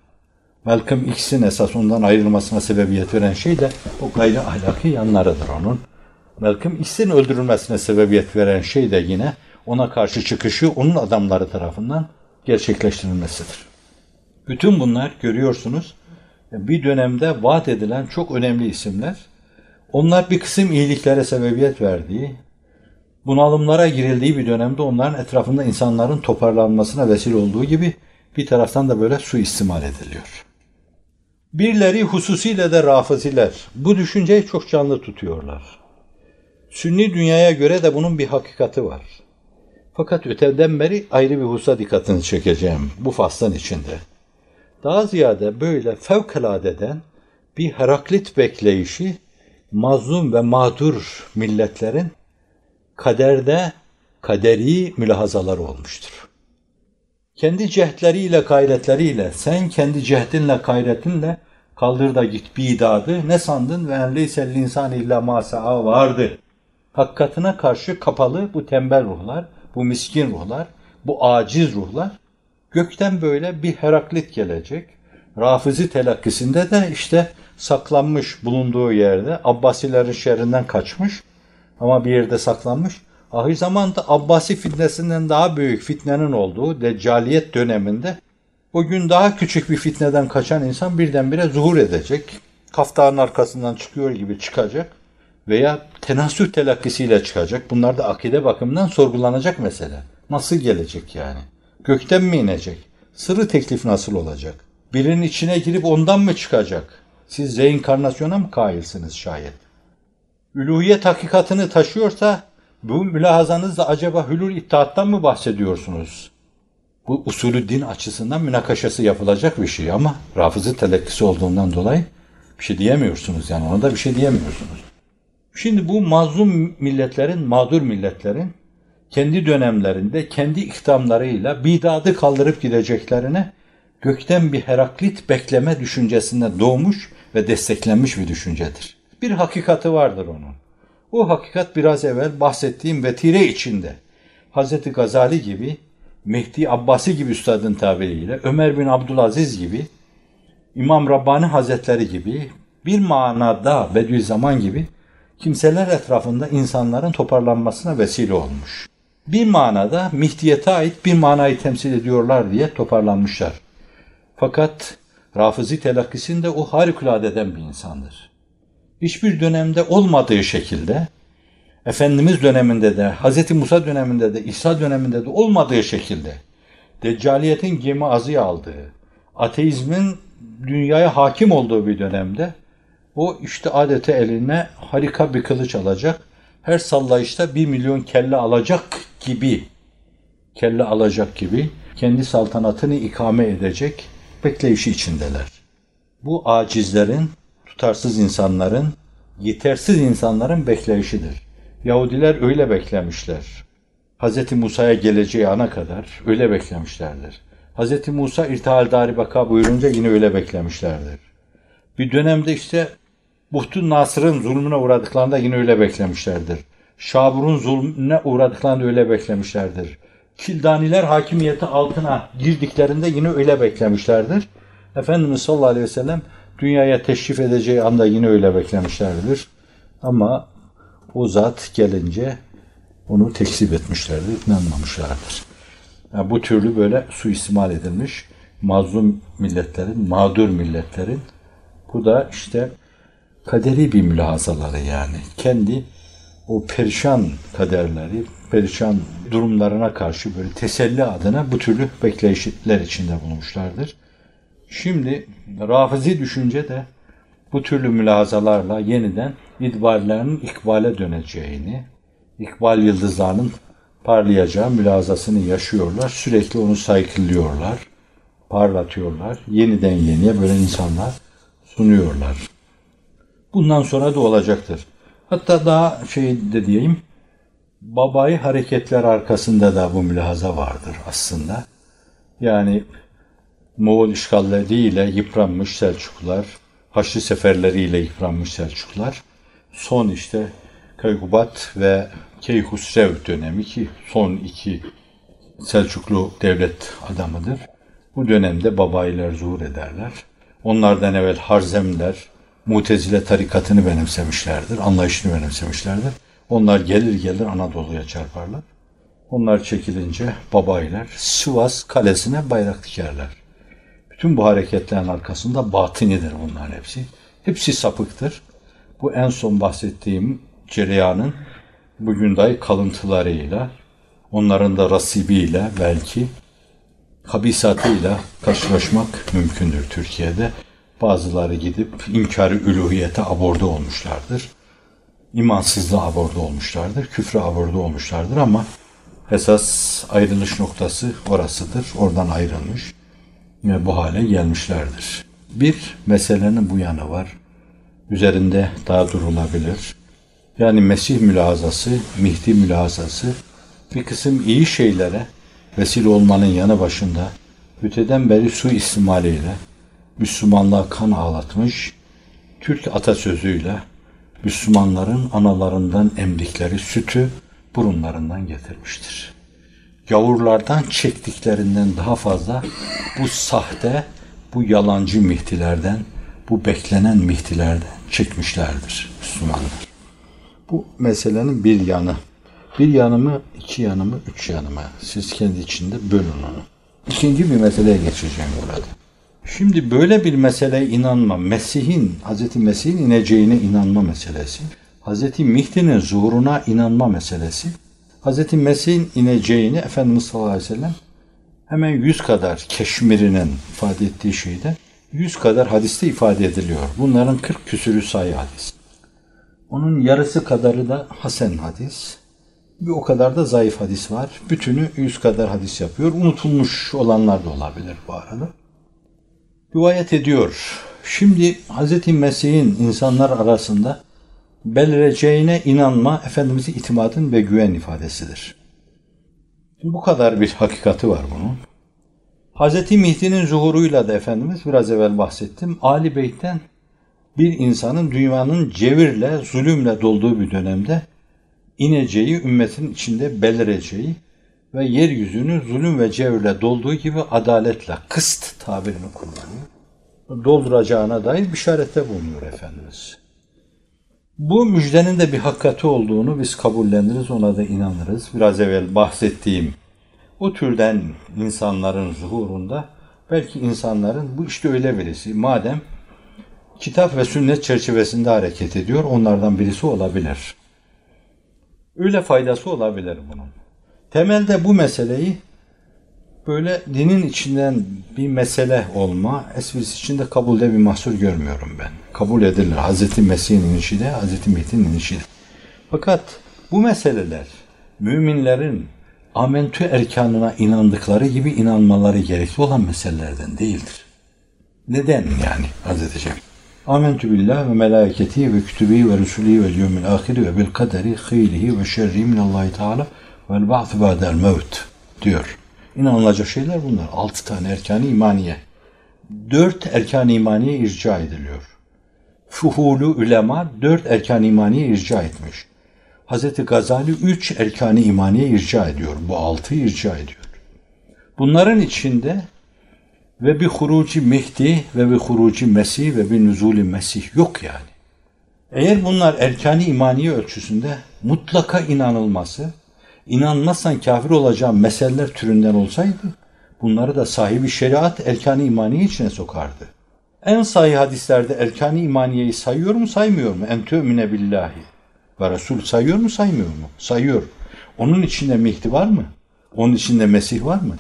Malcolm X'in esas ondan ayrılmasına sebebiyet veren şey de o gayri ahlaki yanlarıdır onun. Malcolm X'in öldürülmesine sebebiyet veren şey de yine ona karşı çıkışı onun adamları tarafından gerçekleştirilmesidir. Bütün bunlar görüyorsunuz bir dönemde vaat edilen çok önemli isimler. Onlar bir kısım iyiliklere sebebiyet verdiği, bunalımlara girildiği bir dönemde onların etrafında insanların toparlanmasına vesile olduğu gibi bir taraftan da böyle suistimal ediliyor. Birileri hususiyle de rafiziler bu düşünceyi çok canlı tutuyorlar. Sünni dünyaya göre de bunun bir hakikati var. Fakat öteden beri ayrı bir hususa dikkatini çekeceğim bu faslın içinde. Daha ziyade böyle fevkaladeden bir Heraklit bekleyişi mazlum ve mağdur milletlerin kaderde kaderi mülahazaları olmuştur. Kendi cehdleriyle, gayretleriyle, sen kendi cehdinle, gayretinle kaldır da git bidadı, ne sandın ve en leysel insan illa masa'a vardı. Hakikatine karşı kapalı bu tembel ruhlar, bu miskin ruhlar, bu aciz ruhlar, gökten böyle bir Heraklit gelecek. Rafizi telakkisinde de işte saklanmış bulunduğu yerde Abbasilerin şerrinden kaçmış ama bir yerde saklanmış. Ahir zamanda Abbasi fitnesinden daha büyük fitnenin olduğu Deccaliyet döneminde bugün daha küçük bir fitneden kaçan insan birdenbire zuhur edecek. Kaftanın arkasından çıkıyor gibi çıkacak veya tenasüh telakkisiyle çıkacak. Bunlar da akide bakımından sorgulanacak mesele. Nasıl gelecek yani? Gökten mi inecek? Sırrı teklif nasıl olacak? Birinin içine girip ondan mı çıkacak? Siz reenkarnasyona mı kailsiniz şayet? Üluhiyet hakikatını taşıyorsa bu mülahazanızla acaba hülül ittihattan mı bahsediyorsunuz? Bu usulü din açısından münakaşası yapılacak bir şey ama rafızı telekkisi olduğundan dolayı bir şey diyemiyorsunuz yani ona da bir şey diyemiyorsunuz. Şimdi bu mazlum milletlerin, mağdur milletlerin kendi dönemlerinde kendi ikdamlarıyla bidadı kaldırıp gideceklerine gökten bir Heraklit bekleme düşüncesinde doğmuş ve desteklenmiş bir düşüncedir. Bir hakikati vardır onun. O hakikat biraz evvel bahsettiğim vetire içinde. Hz. Gazali gibi, Mehdi Abbasi gibi üstadın tabiriyle, Ömer bin Abdülaziz gibi, İmam Rabbani Hazretleri gibi, bir manada Bediüzzaman gibi kimseler etrafında insanların toparlanmasına vesile olmuş. Bir manada mihdiyete ait bir manayı temsil ediyorlar diye toparlanmışlar. Fakat Rafizi telakkisinde o harikuladeden bir insandır. Hiçbir dönemde olmadığı şekilde Efendimiz döneminde de, Hz. Musa döneminde de, İsa döneminde de olmadığı şekilde Deccaliyetin gemi azı aldığı, ateizmin dünyaya hakim olduğu bir dönemde o işte adete eline harika bir kılıç alacak, her sallayışta bir milyon kelle alacak gibi, kelle alacak gibi kendi saltanatını ikame edecek bekleyişi içindeler. Bu acizlerin, tutarsız insanların, yetersiz insanların bekleyişidir. Yahudiler öyle beklemişler. Hz. Musa'ya geleceği ana kadar öyle beklemişlerdir. Hz. Musa irtihal dari baka buyurunca yine öyle beklemişlerdir. Bir dönemde işte Buhtun Nasır'ın zulmüne uğradıklarında yine öyle beklemişlerdir. Şabur'un zulmüne uğradıklarında öyle beklemişlerdir. Kildaniler hakimiyeti altına girdiklerinde yine öyle beklemişlerdir. Efendimiz sallallahu aleyhi ve sellem dünyaya teşrif edeceği anda yine öyle beklemişlerdir. Ama o zat gelince onu tekzip etmişlerdir, inanmamışlardır. Yani bu türlü böyle suistimal edilmiş mazlum milletlerin, mağdur milletlerin bu da işte kaderi bir mülahazaları yani. Kendi o perişan kaderleri, perişan durumlarına karşı böyle teselli adına bu türlü bekleyişler içinde bulmuşlardır. Şimdi rafizi düşünce de bu türlü mülahazalarla yeniden idbarlarının ikbale döneceğini, ikbal yıldızlarının parlayacağı mülazasını yaşıyorlar. Sürekli onu saykıllıyorlar, parlatıyorlar. Yeniden yeniye böyle insanlar sunuyorlar. Bundan sonra da olacaktır. Hatta daha şey de diyeyim, babayı hareketler arkasında da bu mülahaza vardır aslında. Yani Moğol işgalleriyle yıpranmış Selçuklular, Haçlı seferleriyle yıpranmış Selçuklular, son işte Kaygubat ve Keyhusrev dönemi ki son iki Selçuklu devlet adamıdır. Bu dönemde babayiler zuhur ederler. Onlardan evvel Harzemler, Mutezile tarikatını benimsemişlerdir, anlayışını benimsemişlerdir. Onlar gelir gelir Anadolu'ya çarparlar. Onlar çekilince babayiler Sivas kalesine bayrak dikerler. Bütün bu hareketlerin arkasında batınidir bunların hepsi. Hepsi sapıktır. Bu en son bahsettiğim cereyanın bugün dahi kalıntılarıyla, onların da rasibiyle belki habisatıyla karşılaşmak mümkündür Türkiye'de. Bazıları gidip inkarı üluhiyete aborde olmuşlardır. İmansızlığa aborde olmuşlardır, küfre aborde olmuşlardır ama esas ayrılış noktası orasıdır. Oradan ayrılmış ve bu hale gelmişlerdir. Bir meselenin bu yanı var. Üzerinde daha durulabilir. Yani Mesih mülazası, Mihdi mülazası bir kısım iyi şeylere vesile olmanın yanı başında öteden beri su istimaliyle Müslümanlığa kan ağlatmış, Türk atasözüyle Müslümanların analarından emdikleri sütü burunlarından getirmiştir. Gavurlardan çektiklerinden daha fazla bu sahte, bu yalancı mihtilerden, bu beklenen mihtilerden çekmişlerdir Müslümanlar. Bu meselenin bir yanı. Bir yanı mı, iki yanı mı, üç yanı mı? Siz kendi içinde bölün onu. İkinci bir meseleye geçeceğim burada. Şimdi böyle bir meseleye inanma, Mesih'in, Hz. Mesih'in ineceğine inanma meselesi, Hz. Mihdi'nin zuhuruna inanma meselesi, Hz. Mesih'in ineceğini Efendimiz sallallahu aleyhi ve sellem hemen yüz kadar Keşmir'inin ifade ettiği şeyde yüz kadar hadiste ifade ediliyor. Bunların kırk küsürü sayı hadis. Onun yarısı kadarı da Hasan hadis. Bir o kadar da zayıf hadis var. Bütünü yüz kadar hadis yapıyor. Unutulmuş olanlar da olabilir bu arada. Rivayet ediyor. Şimdi Hz. Mesih'in insanlar arasında belireceğine inanma Efendimiz'e itimadın ve güven ifadesidir. Şimdi bu kadar bir hakikati var bunun. Hz. Mihdi'nin zuhuruyla da Efendimiz biraz evvel bahsettim. Ali Beyt'ten bir insanın dünyanın cevirle, zulümle dolduğu bir dönemde ineceği, ümmetin içinde belireceği ve yeryüzünü zulüm ve cevirle dolduğu gibi adaletle, kıst tabirini kullanıyor. Dolduracağına dair işarette bulunuyor Efendimiz. Bu müjdenin de bir hakikati olduğunu biz kabulleniriz, ona da inanırız. Biraz evvel bahsettiğim o türden insanların zuhurunda belki insanların bu işte öyle birisi. Madem kitap ve sünnet çerçevesinde hareket ediyor, onlardan birisi olabilir. Öyle faydası olabilir bunun. Temelde bu meseleyi böyle dinin içinden bir mesele olma, esprisi içinde kabulde bir mahsur görmüyorum ben. Kabul edilir. Hz. Mesih'in inişi de, Hz. Mehdi'nin inişi de. Fakat bu meseleler müminlerin amentü erkanına inandıkları gibi inanmaları gerekli olan meselelerden değildir. Neden yani Hz. Şevki? Amentü billah ve melâiketi ve kütübî ve rusulî ve yevmil ahiri ve bil kaderi khîlihi ve şerri minallahi teâlâ vel ba'th ba'del mevt diyor. İnanılacak şeyler bunlar. Altı tane erkan imaniye. Dört erkan imaniye irca ediliyor. Fuhulu ulema dört erkan imaniye irca etmiş. Hazreti Gazali üç erkan imaniye irca ediyor. Bu altı irca ediyor. Bunların içinde ve bir huruci Mehdi ve bir huruci Mesih ve bir nüzuli Mesih yok yani. Eğer bunlar erkani imaniye ölçüsünde mutlaka inanılması, inanmazsan kafir olacağın meseleler türünden olsaydı, bunları da sahibi şeriat erkani imaniye içine sokardı. En sahih hadislerde erkani imaniyeyi sayıyor mu saymıyor mu? En tü'mine billahi. Ve Resul sayıyor mu saymıyor mu? Sayıyor. Onun içinde Mihdi var mı? Onun içinde Mesih var mı?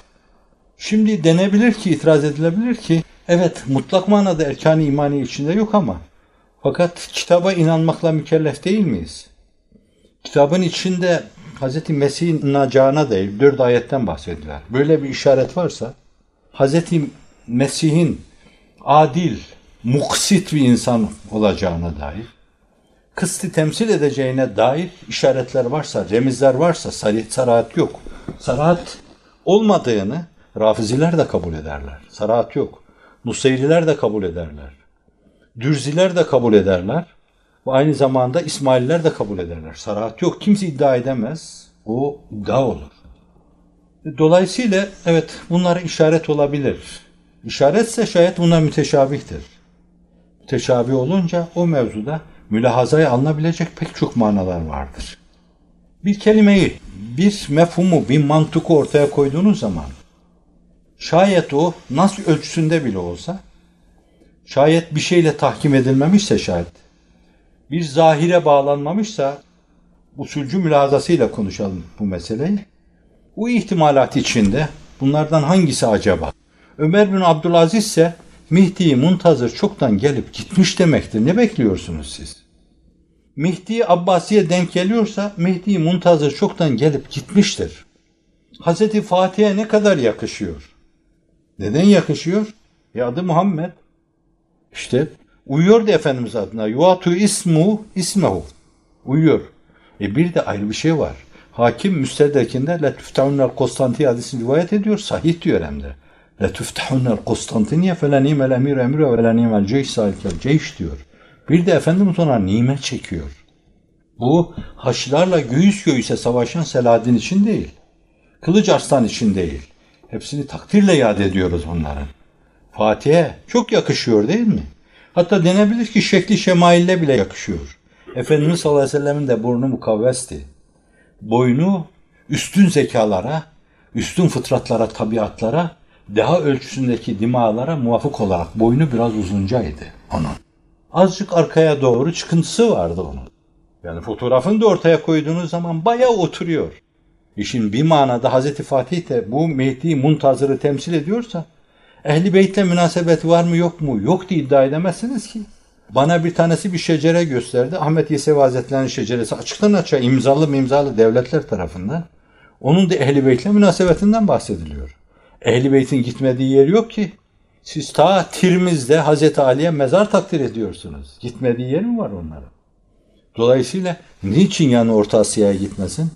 Şimdi denebilir ki, itiraz edilebilir ki, evet mutlak manada erkan-ı imani içinde yok ama fakat kitaba inanmakla mükellef değil miyiz? Kitabın içinde Hz. Mesih'in inacağına dair dört ayetten bahsediyorlar. Böyle bir işaret varsa Hz. Mesih'in adil, muksit bir insan olacağına dair, kıstı temsil edeceğine dair işaretler varsa, remizler varsa, sarahat yok. Sarahat olmadığını Rafiziler de kabul ederler. Sarahat yok. Nusayriler de kabul ederler. Dürziler de kabul ederler. Ve aynı zamanda İsmaililer de kabul ederler. Sarahat yok. Kimse iddia edemez. O iddia olur. Dolayısıyla evet bunlara işaret olabilir. İşaretse şayet bunlar müteşabihtir. Müteşabih olunca o mevzuda mülahazaya alınabilecek pek çok manalar vardır. Bir kelimeyi, bir mefhumu, bir mantıku ortaya koyduğunuz zaman şayet o nasıl ölçüsünde bile olsa şayet bir şeyle tahkim edilmemişse şayet bir zahire bağlanmamışsa usulcü mülazasıyla konuşalım bu meseleyi. Bu ihtimalat içinde bunlardan hangisi acaba? Ömer bin Abdülaziz ise Mihdi Muntazır çoktan gelip gitmiş demektir. Ne bekliyorsunuz siz? Mihdi Abbasi'ye denk geliyorsa Mehdi Muntazır çoktan gelip gitmiştir. Hazreti Fatih'e ne kadar yakışıyor? Neden yakışıyor? Ya adı Muhammed. İşte uyuyordu Efendimiz adına. Yuatu ismu ismehu. Uyuyor. E bir de ayrı bir şey var. Hakim müstedrekinde letüftahunel Konstantin hadisini rivayet ediyor. Sahih diyor hem de. Letüftahunel Konstantiniye felenimel emir emri ve lenimel ceyş salikel ceyş diyor. Bir de Efendimiz ona nimet çekiyor. Bu Haçlılarla göğüs göğüse savaşan Selahaddin için değil. Kılıç Arslan için değil. Hepsini takdirle yad ediyoruz bunların. Fatih'e çok yakışıyor değil mi? Hatta denebilir ki şekli şemaille bile yakışıyor. Efendimiz sallallahu aleyhi ve sellemin de burnu mukavvesti. Boynu üstün zekalara, üstün fıtratlara, tabiatlara, daha ölçüsündeki dimalara muvafık olarak boynu biraz uzuncaydı onun. Azıcık arkaya doğru çıkıntısı vardı onun. Yani fotoğrafını da ortaya koyduğunuz zaman bayağı oturuyor. İşin bir manada Hazreti Fatih de bu Mehdi Muntazır'ı temsil ediyorsa Ehli Beyt'le münasebeti var mı yok mu? Yok diye iddia edemezsiniz ki. Bana bir tanesi bir şecere gösterdi. Ahmet Yesevi Hazretleri'nin şeceresi açıktan açığa imzalı mı imzalı devletler tarafından. Onun da Ehli Beyt'le münasebetinden bahsediliyor. Ehli Beyt'in gitmediği yer yok ki. Siz ta Tirmiz'de Hazreti Ali'ye mezar takdir ediyorsunuz. Gitmediği yer mi var onların? Dolayısıyla niçin yani Orta Asya'ya gitmesin?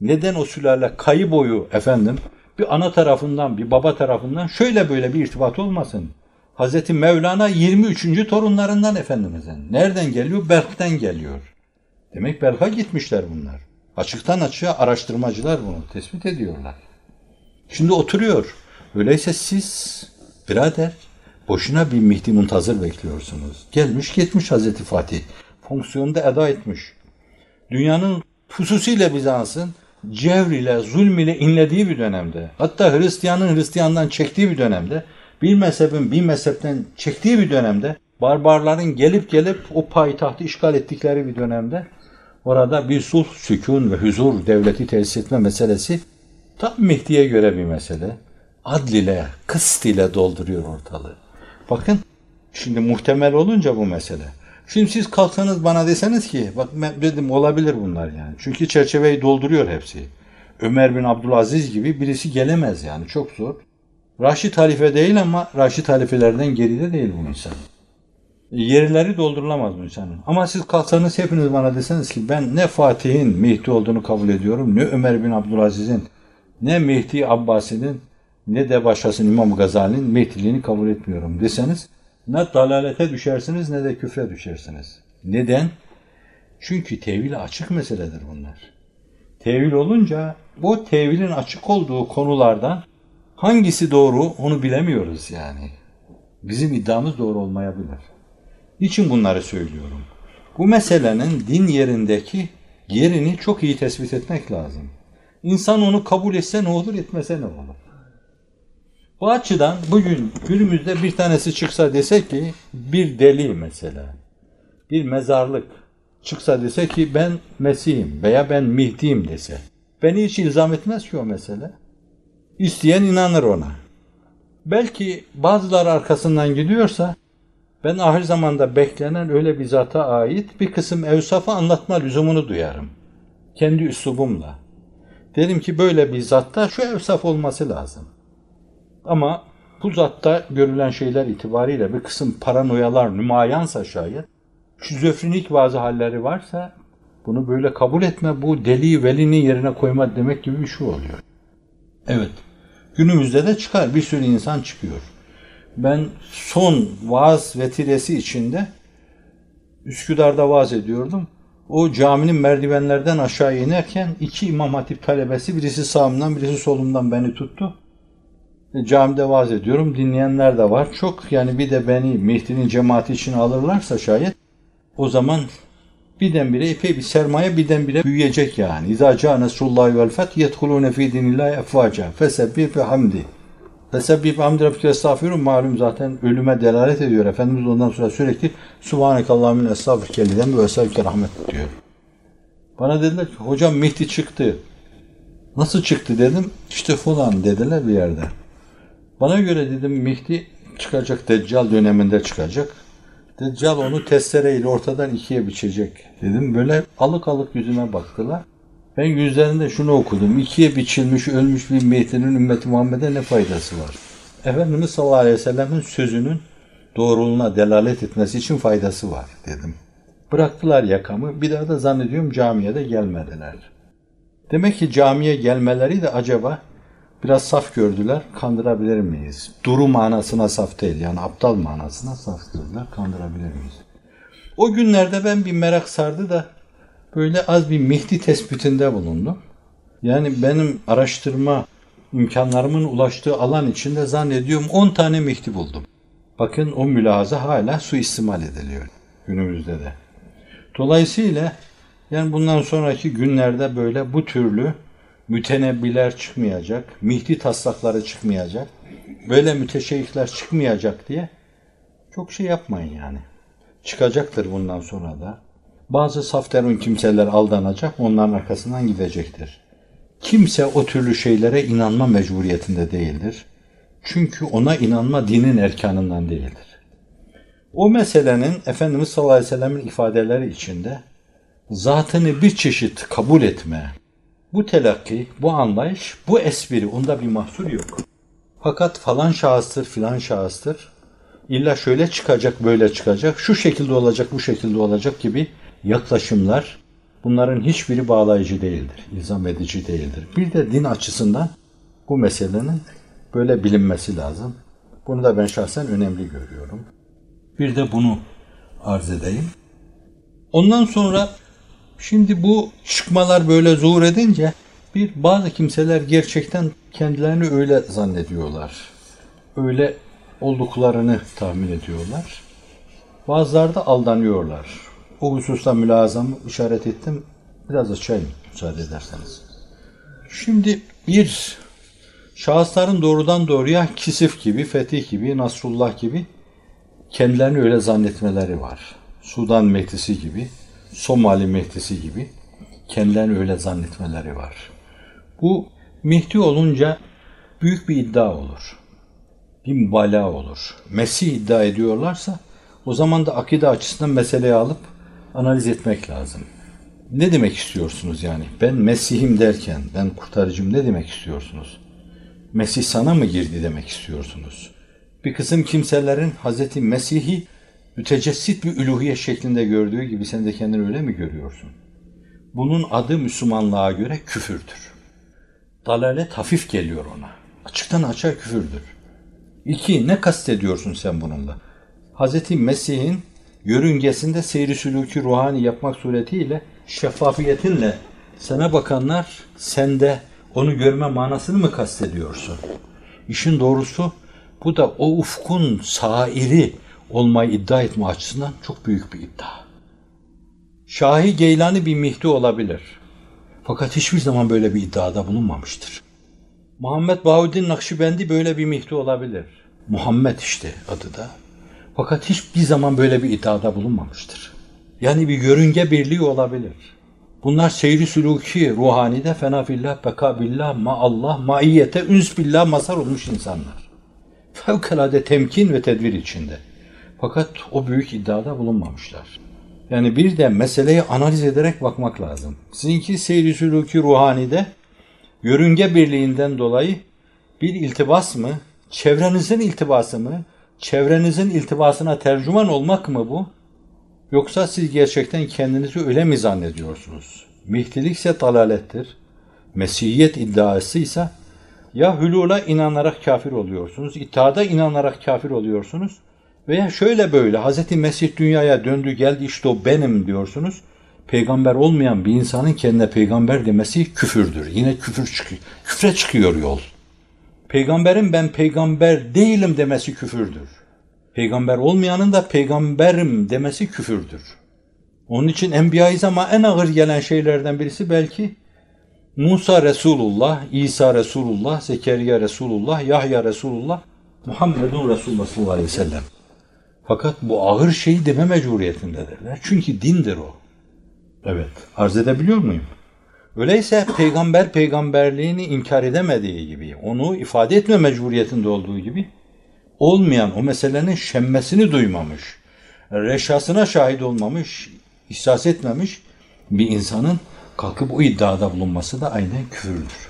Neden o sülale kayı boyu efendim bir ana tarafından bir baba tarafından şöyle böyle bir irtibat olmasın? Hazreti Mevlana 23. torunlarından Efendimiz'in. Nereden geliyor? Berk'ten geliyor. Demek Berk'a gitmişler bunlar. Açıktan açığa araştırmacılar bunu tespit ediyorlar. Şimdi oturuyor. Öyleyse siz birader boşuna bir Mihdi Muntazır bekliyorsunuz. Gelmiş gitmiş Hazreti Fatih. Fonksiyonda eda etmiş. Dünyanın hususiyle Bizans'ın cevr ile, zulm ile inlediği bir dönemde, hatta Hristiyanın Hristiyandan çektiği bir dönemde, bir mezhebin bir mezhepten çektiği bir dönemde, barbarların gelip gelip o payitahtı işgal ettikleri bir dönemde, orada bir sulh, sükun ve huzur devleti tesis etme meselesi tam Mehdi'ye göre bir mesele. Adl ile, kıst ile dolduruyor ortalığı. Bakın, şimdi muhtemel olunca bu mesele. Şimdi siz kalksanız bana deseniz ki bak dedim olabilir bunlar yani. Çünkü çerçeveyi dolduruyor hepsi. Ömer bin Abdülaziz gibi birisi gelemez yani çok zor. Raşid halife değil ama Raşid halifelerden geride değil bu insan. Yerleri doldurulamaz bu insanın. Ama siz kalksanız hepiniz bana deseniz ki ben ne Fatih'in Mehdi olduğunu kabul ediyorum, ne Ömer bin Abdülaziz'in, ne Mehdi Abbasi'nin, ne de başkasının İmam Gazali'nin Mehdiliğini kabul etmiyorum deseniz ne dalalete düşersiniz ne de küfre düşersiniz. Neden? Çünkü tevil açık meseledir bunlar. Tevil olunca bu tevilin açık olduğu konulardan hangisi doğru onu bilemiyoruz yani. Bizim iddiamız doğru olmayabilir. Niçin bunları söylüyorum? Bu meselenin din yerindeki yerini çok iyi tespit etmek lazım. İnsan onu kabul etse ne olur, etmese ne olur? Bu açıdan bugün günümüzde bir tanesi çıksa dese ki bir deli mesela, bir mezarlık çıksa dese ki ben Mesih'im veya ben Mihdi'yim dese. Beni hiç ilzam etmez ki o mesele. İsteyen inanır ona. Belki bazıları arkasından gidiyorsa ben ahir zamanda beklenen öyle bir zata ait bir kısım evsafı anlatma lüzumunu duyarım. Kendi üslubumla. Derim ki böyle bir zatta şu evsaf olması lazım. Ama bu zatta görülen şeyler itibariyle bir kısım paranoyalar nümayansa şayet, şizofrenik bazı halleri varsa bunu böyle kabul etme, bu deli velinin yerine koyma demek gibi bir şey oluyor. Evet, günümüzde de çıkar, bir sürü insan çıkıyor. Ben son vaaz vetiresi içinde Üsküdar'da vaaz ediyordum. O caminin merdivenlerden aşağı inerken iki İmam Hatip talebesi birisi sağımdan birisi solumdan beni tuttu. Camide vaaz ediyorum. Dinleyenler de var. Çok yani bir de beni Mehdi'nin cemaati için alırlarsa şayet o zaman birdenbire epey bir sermaye birdenbire büyüyecek yani. İzâ câ nesrullâhi vel feth yedhulûne fî dinillâhi efvâca fesebbih ve hamdi. Fesebbih ve hamdi rabbike estağfirun malum zaten ölüme delalet ediyor. Efendimiz ondan sonra sürekli Subhanekallahümme estağfirkelliden ve esavike rahmet diyor. Bana dediler ki hocam Mehdi çıktı. Nasıl çıktı dedim. İşte falan dediler bir yerde. Bana göre dedim Mehdi çıkacak Deccal döneminde çıkacak. Deccal onu testereyle ortadan ikiye biçecek dedim. Böyle alık alık yüzüme baktılar. Ben yüzlerinde şunu okudum. İkiye biçilmiş, ölmüş bir Mehdi'nin ümmeti Muhammed'e ne faydası var? Efendimiz sallallahu aleyhi ve sellemin sözünün doğruluğuna delalet etmesi için faydası var dedim. Bıraktılar yakamı. Bir daha da zannediyorum camiye de gelmediler. Demek ki camiye gelmeleri de acaba biraz saf gördüler. Kandırabilir miyiz? Duru manasına saf değil. Yani aptal manasına saf gördüler. Kandırabilir miyiz? O günlerde ben bir merak sardı da böyle az bir Mehdi tespitinde bulundum. Yani benim araştırma imkanlarımın ulaştığı alan içinde zannediyorum 10 tane Mehdi buldum. Bakın o mülahaza hala suistimal ediliyor günümüzde de. Dolayısıyla yani bundan sonraki günlerde böyle bu türlü mütenebbiler çıkmayacak, mihdi taslakları çıkmayacak, böyle müteşeyyihler çıkmayacak diye çok şey yapmayın yani. Çıkacaktır bundan sonra da. Bazı safterun kimseler aldanacak, onların arkasından gidecektir. Kimse o türlü şeylere inanma mecburiyetinde değildir. Çünkü ona inanma dinin erkanından değildir. O meselenin Efendimiz sallallahu aleyhi ve sellemin ifadeleri içinde zatını bir çeşit kabul etme, bu telakki, bu anlayış, bu espri onda bir mahsur yok. Fakat falan şahıstır, filan şahıstır. İlla şöyle çıkacak, böyle çıkacak, şu şekilde olacak, bu şekilde olacak gibi yaklaşımlar bunların hiçbiri bağlayıcı değildir, ilzam edici değildir. Bir de din açısından bu meselenin böyle bilinmesi lazım. Bunu da ben şahsen önemli görüyorum. Bir de bunu arz edeyim. Ondan sonra şimdi bu çıkmalar böyle zuhur edince bir bazı kimseler gerçekten kendilerini öyle zannediyorlar. Öyle olduklarını tahmin ediyorlar. Bazıları da aldanıyorlar. O hususta mülazamı işaret ettim. Biraz açayım müsaade ederseniz. Şimdi bir şahısların doğrudan doğruya Kisif gibi, Fetih gibi, Nasrullah gibi kendilerini öyle zannetmeleri var. Sudan Mehdisi gibi, Somali Mehdisi gibi kendilerini öyle zannetmeleri var. Bu Mehdi olunca büyük bir iddia olur. Bir mübalağa olur. Mesih iddia ediyorlarsa o zaman da akide açısından meseleyi alıp analiz etmek lazım. Ne demek istiyorsunuz yani? Ben Mesih'im derken, ben kurtarıcım ne demek istiyorsunuz? Mesih sana mı girdi demek istiyorsunuz? Bir kısım kimselerin Hazreti Mesih'i mütecessit bir üluhiye şeklinde gördüğü gibi sen de kendini öyle mi görüyorsun? Bunun adı Müslümanlığa göre küfürdür. Dalalet hafif geliyor ona. Açıktan açığa küfürdür. İki, ne kastediyorsun sen bununla? Hazreti Mesih'in yörüngesinde seyri sülûkü ruhani yapmak suretiyle şeffafiyetinle sana bakanlar sende onu görme manasını mı kastediyorsun? İşin doğrusu bu da o ufkun sairi olmayı iddia etme açısından çok büyük bir iddia. Şahi Geylani bir mihdi olabilir. Fakat hiçbir zaman böyle bir iddiada bulunmamıştır. Muhammed Bahuddin Nakşibendi böyle bir mihdi olabilir. Muhammed işte adı da. Fakat hiçbir zaman böyle bir iddiada bulunmamıştır. Yani bir yörünge birliği olabilir. Bunlar seyri suluki ruhanide fena fillah, beka billah, ma Allah, maiyete, üns billah mazhar olmuş insanlar. Fevkalade temkin ve tedbir içinde. Fakat o büyük iddiada bulunmamışlar. Yani bir de meseleyi analiz ederek bakmak lazım. Sizinki seyri suluki ruhanide yörünge birliğinden dolayı bir iltibas mı, çevrenizin iltibası mı, çevrenizin iltibasına tercüman olmak mı bu? Yoksa siz gerçekten kendinizi öyle mi zannediyorsunuz? Mihdilikse dalalettir. Mesihiyet iddiası ise ya hülula inanarak kafir oluyorsunuz, ittiada inanarak kafir oluyorsunuz veya şöyle böyle Hz. Mesih dünyaya döndü geldi işte o benim diyorsunuz. Peygamber olmayan bir insanın kendine peygamber demesi küfürdür. Yine küfür çıkıyor. Küfre çıkıyor yol. Peygamberin ben peygamber değilim demesi küfürdür. Peygamber olmayanın da peygamberim demesi küfürdür. Onun için Enbiya-i ama en ağır gelen şeylerden birisi belki Musa Resulullah, İsa Resulullah, Zekeriya Resulullah, Yahya Resulullah, Muhammedun Resulullah sallallahu aleyhi ve sellem. Fakat bu ağır şeyi deme mecburiyetindedirler. Çünkü dindir o. Evet, arz edebiliyor muyum? Öyleyse peygamber peygamberliğini inkar edemediği gibi, onu ifade etme mecburiyetinde olduğu gibi, olmayan o meselenin şemmesini duymamış, reşasına şahit olmamış, ihsas etmemiş bir insanın kalkıp o iddiada bulunması da aynen küfürdür.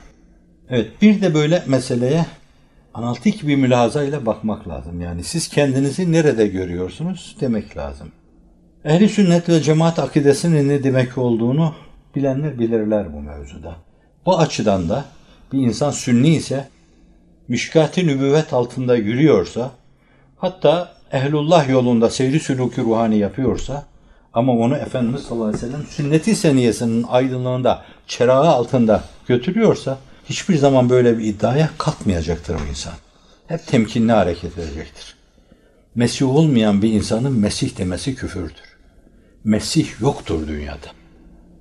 Evet bir de böyle meseleye analitik bir mülahaza ile bakmak lazım. Yani siz kendinizi nerede görüyorsunuz demek lazım. Ehli sünnet ve cemaat akidesinin ne demek olduğunu bilenler bilirler bu mevzuda. Bu açıdan da bir insan sünni ise mişkati nübüvvet altında yürüyorsa, hatta ehlullah yolunda seyri sülûkü ruhani yapıyorsa, ama onu Efendimiz sallallahu aleyhi ve sellem sünneti seniyesinin aydınlığında, çerağı altında götürüyorsa, hiçbir zaman böyle bir iddiaya kalkmayacaktır o insan. Hep temkinli hareket edecektir. Mesih olmayan bir insanın Mesih demesi küfürdür. Mesih yoktur dünyada.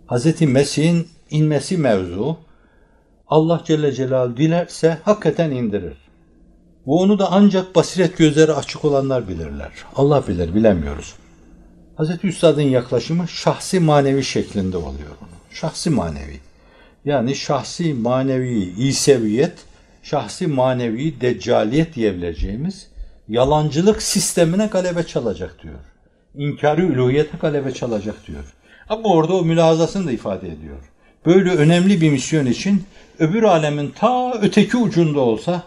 Hz. Mesih'in inmesi mevzu, Allah Celle Celaluhu dilerse hakikaten indirir. Bu onu da ancak basiret gözleri açık olanlar bilirler. Allah bilir, bilemiyoruz. Hz. Üstad'ın yaklaşımı şahsi manevi şeklinde oluyor. Şahsi manevi. Yani şahsi manevi İseviyet, şahsi manevi deccaliyet diyebileceğimiz yalancılık sistemine galebe çalacak diyor. İnkarı üluhiyete galebe çalacak diyor. Ama orada o mülazasını da ifade ediyor. Böyle önemli bir misyon için öbür alemin ta öteki ucunda olsa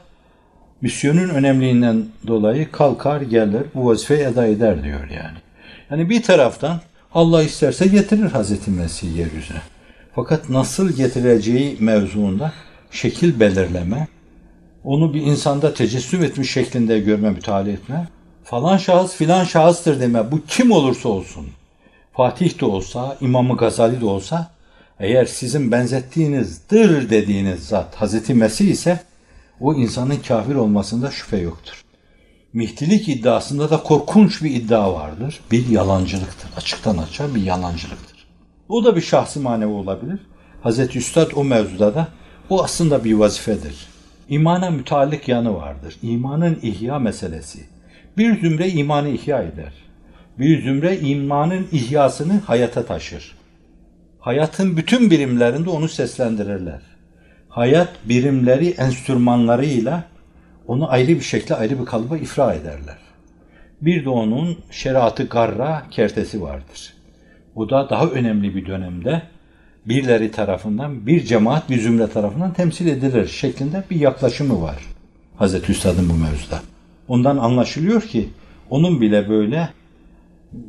misyonun önemliğinden dolayı kalkar gelir bu vazifeyi eda eder diyor yani. Yani bir taraftan Allah isterse getirir Hazreti Mesih'i yeryüzüne. Fakat nasıl getireceği mevzuunda şekil belirleme, onu bir insanda tecessüm etmiş şeklinde görme, müteala etme, falan şahıs filan şahıstır deme, bu kim olursa olsun, Fatih de olsa, İmam-ı Gazali de olsa, eğer sizin benzettiğinizdir dediğiniz zat Hazreti Mesih ise, o insanın kafir olmasında şüphe yoktur. Mihdilik iddiasında da korkunç bir iddia vardır. Bir yalancılıktır. Açıktan açığa bir yalancılıktır. Bu da bir şahsi manevi olabilir. Hazreti Üstad o mevzuda da bu aslında bir vazifedir. İmana müteallik yanı vardır. İmanın ihya meselesi. Bir zümre imanı ihya eder. Bir zümre imanın ihyasını hayata taşır. Hayatın bütün birimlerinde onu seslendirirler. Hayat birimleri enstrümanlarıyla onu ayrı bir şekilde ayrı bir kalıba ifra ederler. Bir de onun şeriatı garra kertesi vardır. O da daha önemli bir dönemde birileri tarafından, bir cemaat, bir zümre tarafından temsil edilir şeklinde bir yaklaşımı var. Hazreti Üstad'ın bu mevzuda. Ondan anlaşılıyor ki onun bile böyle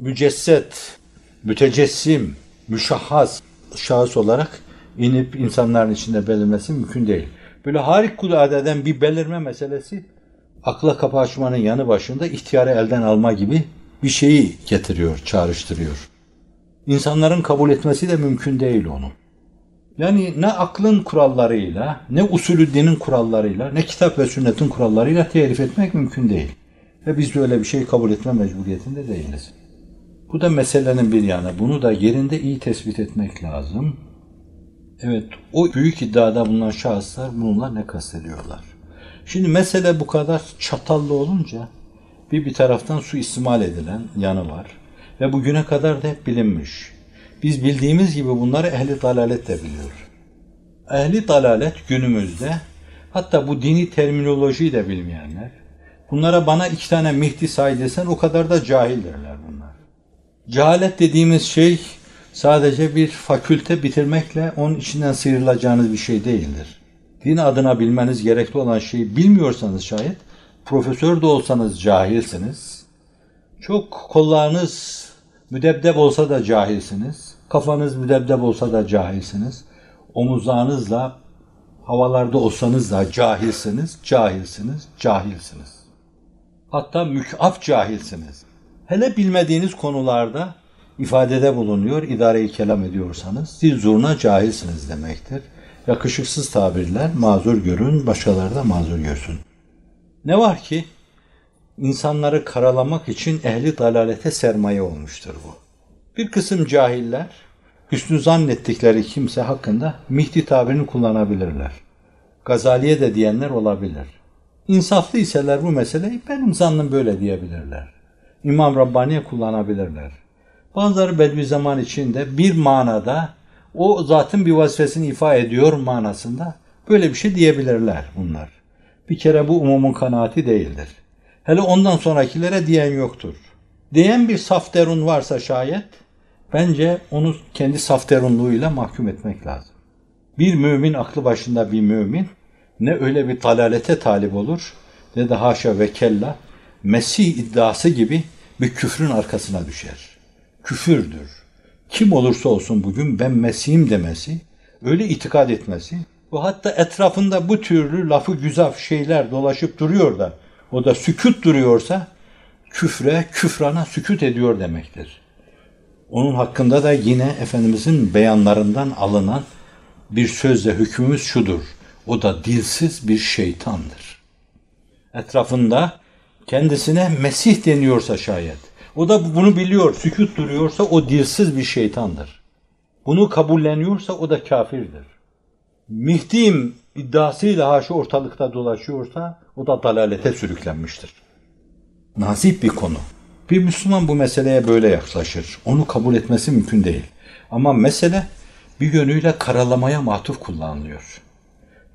mücesset, mütecessim, müşahhas şahıs olarak inip insanların içinde belirmesi mümkün değil. Böyle harikuladeden bir belirme meselesi akla kapı açmanın yanı başında ihtiyarı elden alma gibi bir şeyi getiriyor, çağrıştırıyor. İnsanların kabul etmesi de mümkün değil onu. Yani ne aklın kurallarıyla, ne usulü dinin kurallarıyla, ne kitap ve sünnetin kurallarıyla telif etmek mümkün değil. Ve biz de öyle bir şey kabul etme mecburiyetinde değiliz. Bu da meselenin bir yanı. Bunu da yerinde iyi tespit etmek lazım. Evet, o büyük iddiada bulunan şahıslar bununla ne kastediyorlar? Şimdi mesele bu kadar çatallı olunca bir bir taraftan su istimal edilen yanı var. Ve bugüne kadar da hep bilinmiş. Biz bildiğimiz gibi bunları ehli dalalet de biliyor. Ehli dalalet günümüzde hatta bu dini terminolojiyi de bilmeyenler bunlara bana iki tane Mihdi say desen o kadar da cahildirler bunlar. Cehalet dediğimiz şey sadece bir fakülte bitirmekle onun içinden sıyrılacağınız bir şey değildir. Din adına bilmeniz gerekli olan şeyi bilmiyorsanız şayet profesör de olsanız cahilsiniz. Çok kollarınız müdebdeb olsa da cahilsiniz. Kafanız müdebdeb olsa da cahilsiniz. Omuzlarınızla havalarda olsanız da cahilsiniz, cahilsiniz, cahilsiniz. Hatta mükaf cahilsiniz. Hele bilmediğiniz konularda ifadede bulunuyor, idareyi kelam ediyorsanız siz zurna cahilsiniz demektir. Yakışıksız tabirler mazur görün, başkaları da mazur görsün. Ne var ki insanları karalamak için ehli dalalete sermaye olmuştur bu. Bir kısım cahiller hüsnü zannettikleri kimse hakkında mihdi tabirini kullanabilirler. Gazaliye de diyenler olabilir. İnsaflı iseler bu meseleyi benim zannım böyle diyebilirler. İmam Rabbani'ye kullanabilirler. Bazıları Bedvi zaman içinde bir manada o zatın bir vazifesini ifa ediyor manasında böyle bir şey diyebilirler bunlar. Bir kere bu umumun kanaati değildir. Hele ondan sonrakilere diyen yoktur. Diyen bir saf derun varsa şayet bence onu kendi saf derunluğuyla mahkum etmek lazım. Bir mümin aklı başında bir mümin ne öyle bir dalalete talip olur ne de haşa ve kella Mesih iddiası gibi bir küfrün arkasına düşer. Küfürdür. Kim olursa olsun bugün ben Mesih'im demesi, öyle itikad etmesi ve hatta etrafında bu türlü lafı güzaf şeyler dolaşıp duruyor da o da sükut duruyorsa küfre, küfrana sükut ediyor demektir. Onun hakkında da yine Efendimizin beyanlarından alınan bir sözle hükmümüz şudur. O da dilsiz bir şeytandır. Etrafında kendisine Mesih deniyorsa şayet, o da bunu biliyor, sükut duruyorsa o dilsiz bir şeytandır. Bunu kabulleniyorsa o da kafirdir. Mihdim iddiasıyla haşa ortalıkta dolaşıyorsa o da dalalete sürüklenmiştir. Nazip bir konu. Bir Müslüman bu meseleye böyle yaklaşır. Onu kabul etmesi mümkün değil. Ama mesele bir yönüyle karalamaya matuf kullanılıyor.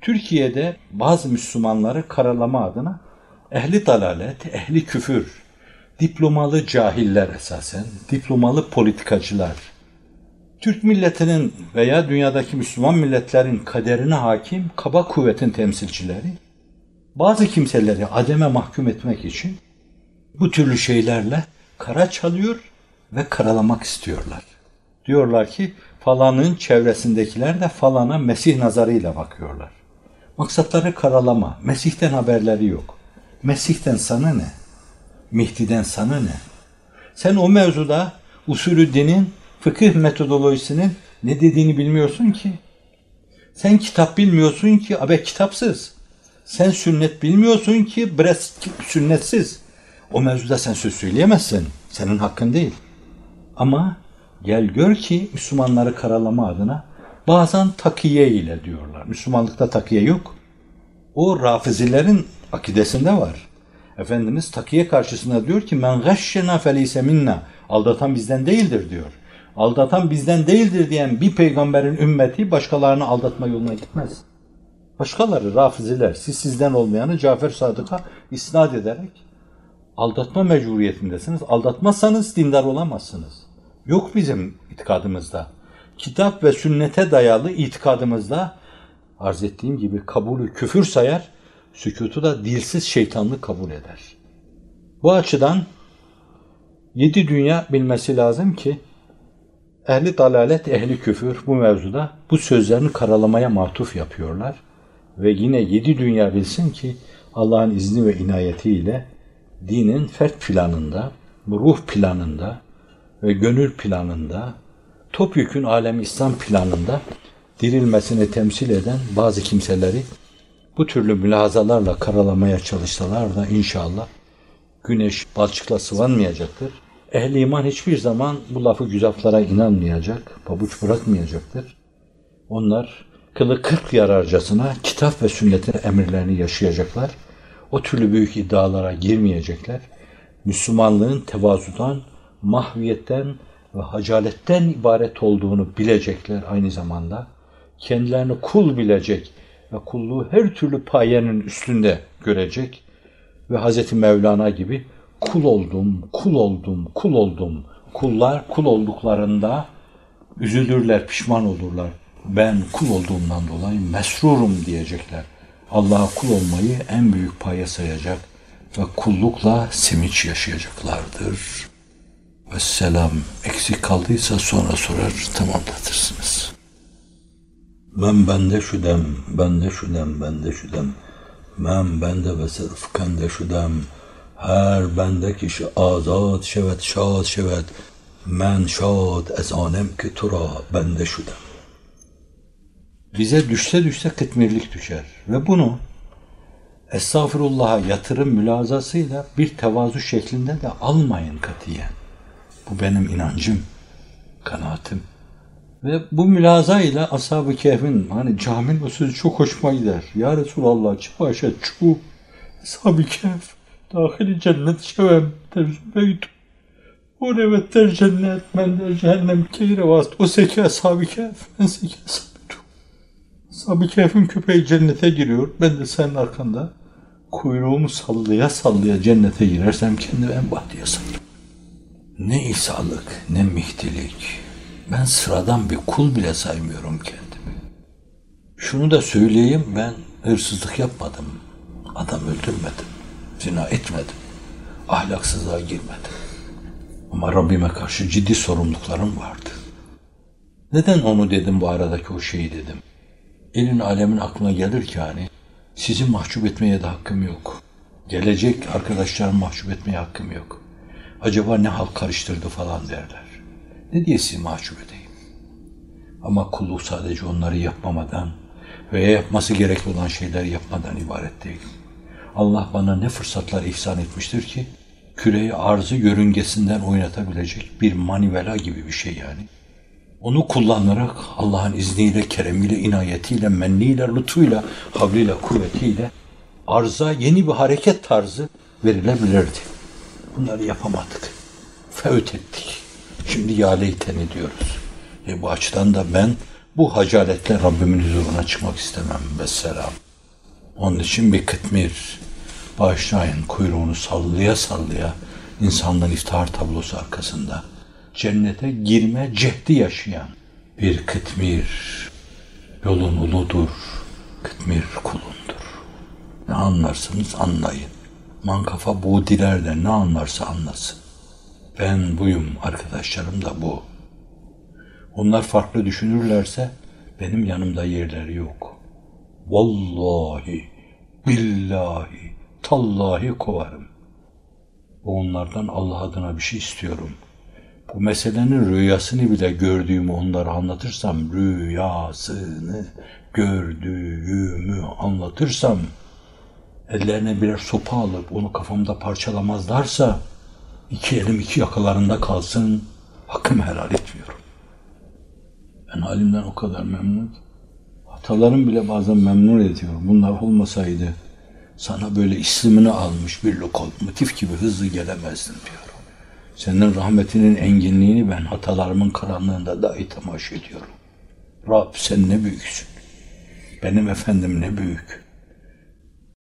Türkiye'de bazı Müslümanları karalama adına ehli dalalet, ehli küfür, diplomalı cahiller esasen, diplomalı politikacılar, Türk milletinin veya dünyadaki Müslüman milletlerin kaderine hakim kaba kuvvetin temsilcileri, bazı kimseleri ademe mahkum etmek için bu türlü şeylerle kara çalıyor ve karalamak istiyorlar. Diyorlar ki falanın çevresindekiler de falana Mesih nazarıyla bakıyorlar. Maksatları karalama, Mesih'ten haberleri yok. Mesih'ten sana ne? Mihdi'den sana ne? Sen o mevzuda usulü dinin, fıkıh metodolojisinin ne dediğini bilmiyorsun ki. Sen kitap bilmiyorsun ki, abe kitapsız. Sen sünnet bilmiyorsun ki, bre sünnetsiz. O mevzuda sen söz söyleyemezsin. Senin hakkın değil. Ama gel gör ki Müslümanları karalama adına bazen takiye ile diyorlar. Müslümanlıkta takiye yok. O rafizilerin akidesinde var. Efendimiz takiye karşısında diyor ki men gashşena felise minna. Aldatan bizden değildir diyor. Aldatan bizden değildir diyen bir peygamberin ümmeti başkalarını aldatma yoluna gitmez. Başkaları rafiziler siz sizden olmayanı Cafer Sadık'a isnat ederek aldatma mecburiyetindesiniz. Aldatmazsanız dindar olamazsınız. Yok bizim itikadımızda. Kitap ve sünnete dayalı itikadımızda arz ettiğim gibi kabulü küfür sayar, sükutu da dilsiz şeytanlık kabul eder. Bu açıdan yedi dünya bilmesi lazım ki ehli dalalet, ehli küfür bu mevzuda bu sözlerini karalamaya matuf yapıyorlar. Ve yine yedi dünya bilsin ki Allah'ın izni ve inayetiyle dinin fert planında, ruh planında ve gönül planında, topyekün alem İslam planında dirilmesini temsil eden bazı kimseleri bu türlü mülahazalarla karalamaya çalışsalar da inşallah güneş balçıkla sıvanmayacaktır. Ehli iman hiçbir zaman bu lafı güzaflara inanmayacak, pabuç bırakmayacaktır. Onlar kılı kırk yararcasına kitap ve sünnetin emirlerini yaşayacaklar. O türlü büyük iddialara girmeyecekler. Müslümanlığın tevazudan, mahviyetten ve hacaletten ibaret olduğunu bilecekler aynı zamanda. Kendilerini kul bilecek ve kulluğu her türlü payenin üstünde görecek ve Hz. Mevlana gibi kul oldum, kul oldum, kul oldum. Kullar kul olduklarında üzülürler, pişman olurlar. Ben kul olduğumdan dolayı mesrurum diyecekler. Allah'a kul olmayı en büyük paya sayacak ve kullukla sevinç yaşayacaklardır. Vesselam eksik kaldıysa sonra sorar tamamlatırsınız. Ben bende şu dem, bende şu dem, bende şu dem. Men bende ve sırf kende şu dem. Her bende kişi azad şevet, şad şevet. Men şad ez anem ki tura bende şu dem. Bize düşse düşse kıtmirlik düşer. Ve bunu Estağfirullah'a yatırım mülazasıyla bir tevazu şeklinde de almayın katiyen. Bu benim inancım, kanaatim. Ve bu mülaza ile Ashab-ı Kehf'in hani caminin o sözü çok hoşuma gider. Ya Resulallah çıpaşa çu Ashab-ı Kehf dahili cennet şevem tercümeydu. O evet der cennet men der cehennem keyre vast. O seki Ashab-ı Kehf ben seki Ashab-ı Ashab-ı Kehf'in köpeği cennete giriyor. Ben de senin arkanda kuyruğumu sallaya sallaya cennete girersem kendimi en bahtiye. Ne İsa'lık ne mihtilik. Ben sıradan bir kul bile saymıyorum kendimi. Şunu da söyleyeyim ben hırsızlık yapmadım. Adam öldürmedim. Zina etmedim. Ahlaksızlığa girmedim. Ama Rabbime karşı ciddi sorumluluklarım vardı. Neden onu dedim bu aradaki o şeyi dedim. Elin alemin aklına gelir ki hani sizi mahcup etmeye de hakkım yok. Gelecek arkadaşlarımı mahcup etmeye hakkım yok. Acaba ne hal karıştırdı falan derler. Ne diye sizi mahcup edeyim? Ama kulluk sadece onları yapmamadan veya yapması gerekli olan şeyler yapmadan ibaret değil. Allah bana ne fırsatlar ihsan etmiştir ki küreyi arzı yörüngesinden oynatabilecek bir manivela gibi bir şey yani. Onu kullanarak Allah'ın izniyle, keremiyle, inayetiyle, menniyle, lütfuyla, havliyle, kuvvetiyle arza yeni bir hareket tarzı verilebilirdi. Bunları yapamadık. Fevt ettik. Şimdi yaleyten ediyoruz. E bu açıdan da ben bu hacaletle Rabbimin huzuruna çıkmak istemem. Vesselam. Onun için bir kıtmir. Bağışlayın kuyruğunu sallaya sallaya insanların iftihar tablosu arkasında cennete girme cehdi yaşayan bir kıtmir. Yolun uludur, kıtmir kulundur. Ne anlarsınız anlayın. Mankafa buğdiler de ne anlarsa anlasın. Ben buyum, arkadaşlarım da bu. Onlar farklı düşünürlerse benim yanımda yerleri yok. Vallahi, billahi, tallahi kovarım. Onlardan Allah adına bir şey istiyorum. Bu meselenin rüyasını bile gördüğümü onlara anlatırsam, rüyasını gördüğümü anlatırsam, ellerine birer sopa alıp onu kafamda parçalamazlarsa, iki elim iki yakalarında kalsın, hakkımı helal etmiyorum. Ben halimden o kadar memnun. Hatalarım bile bazen memnun ediyor. Bunlar olmasaydı sana böyle ismini almış bir lokomotif gibi hızlı gelemezdim diyorum. Senin rahmetinin enginliğini ben hatalarımın karanlığında dahi temaşa ediyorum. Rab sen ne büyüksün. Benim efendim ne büyük.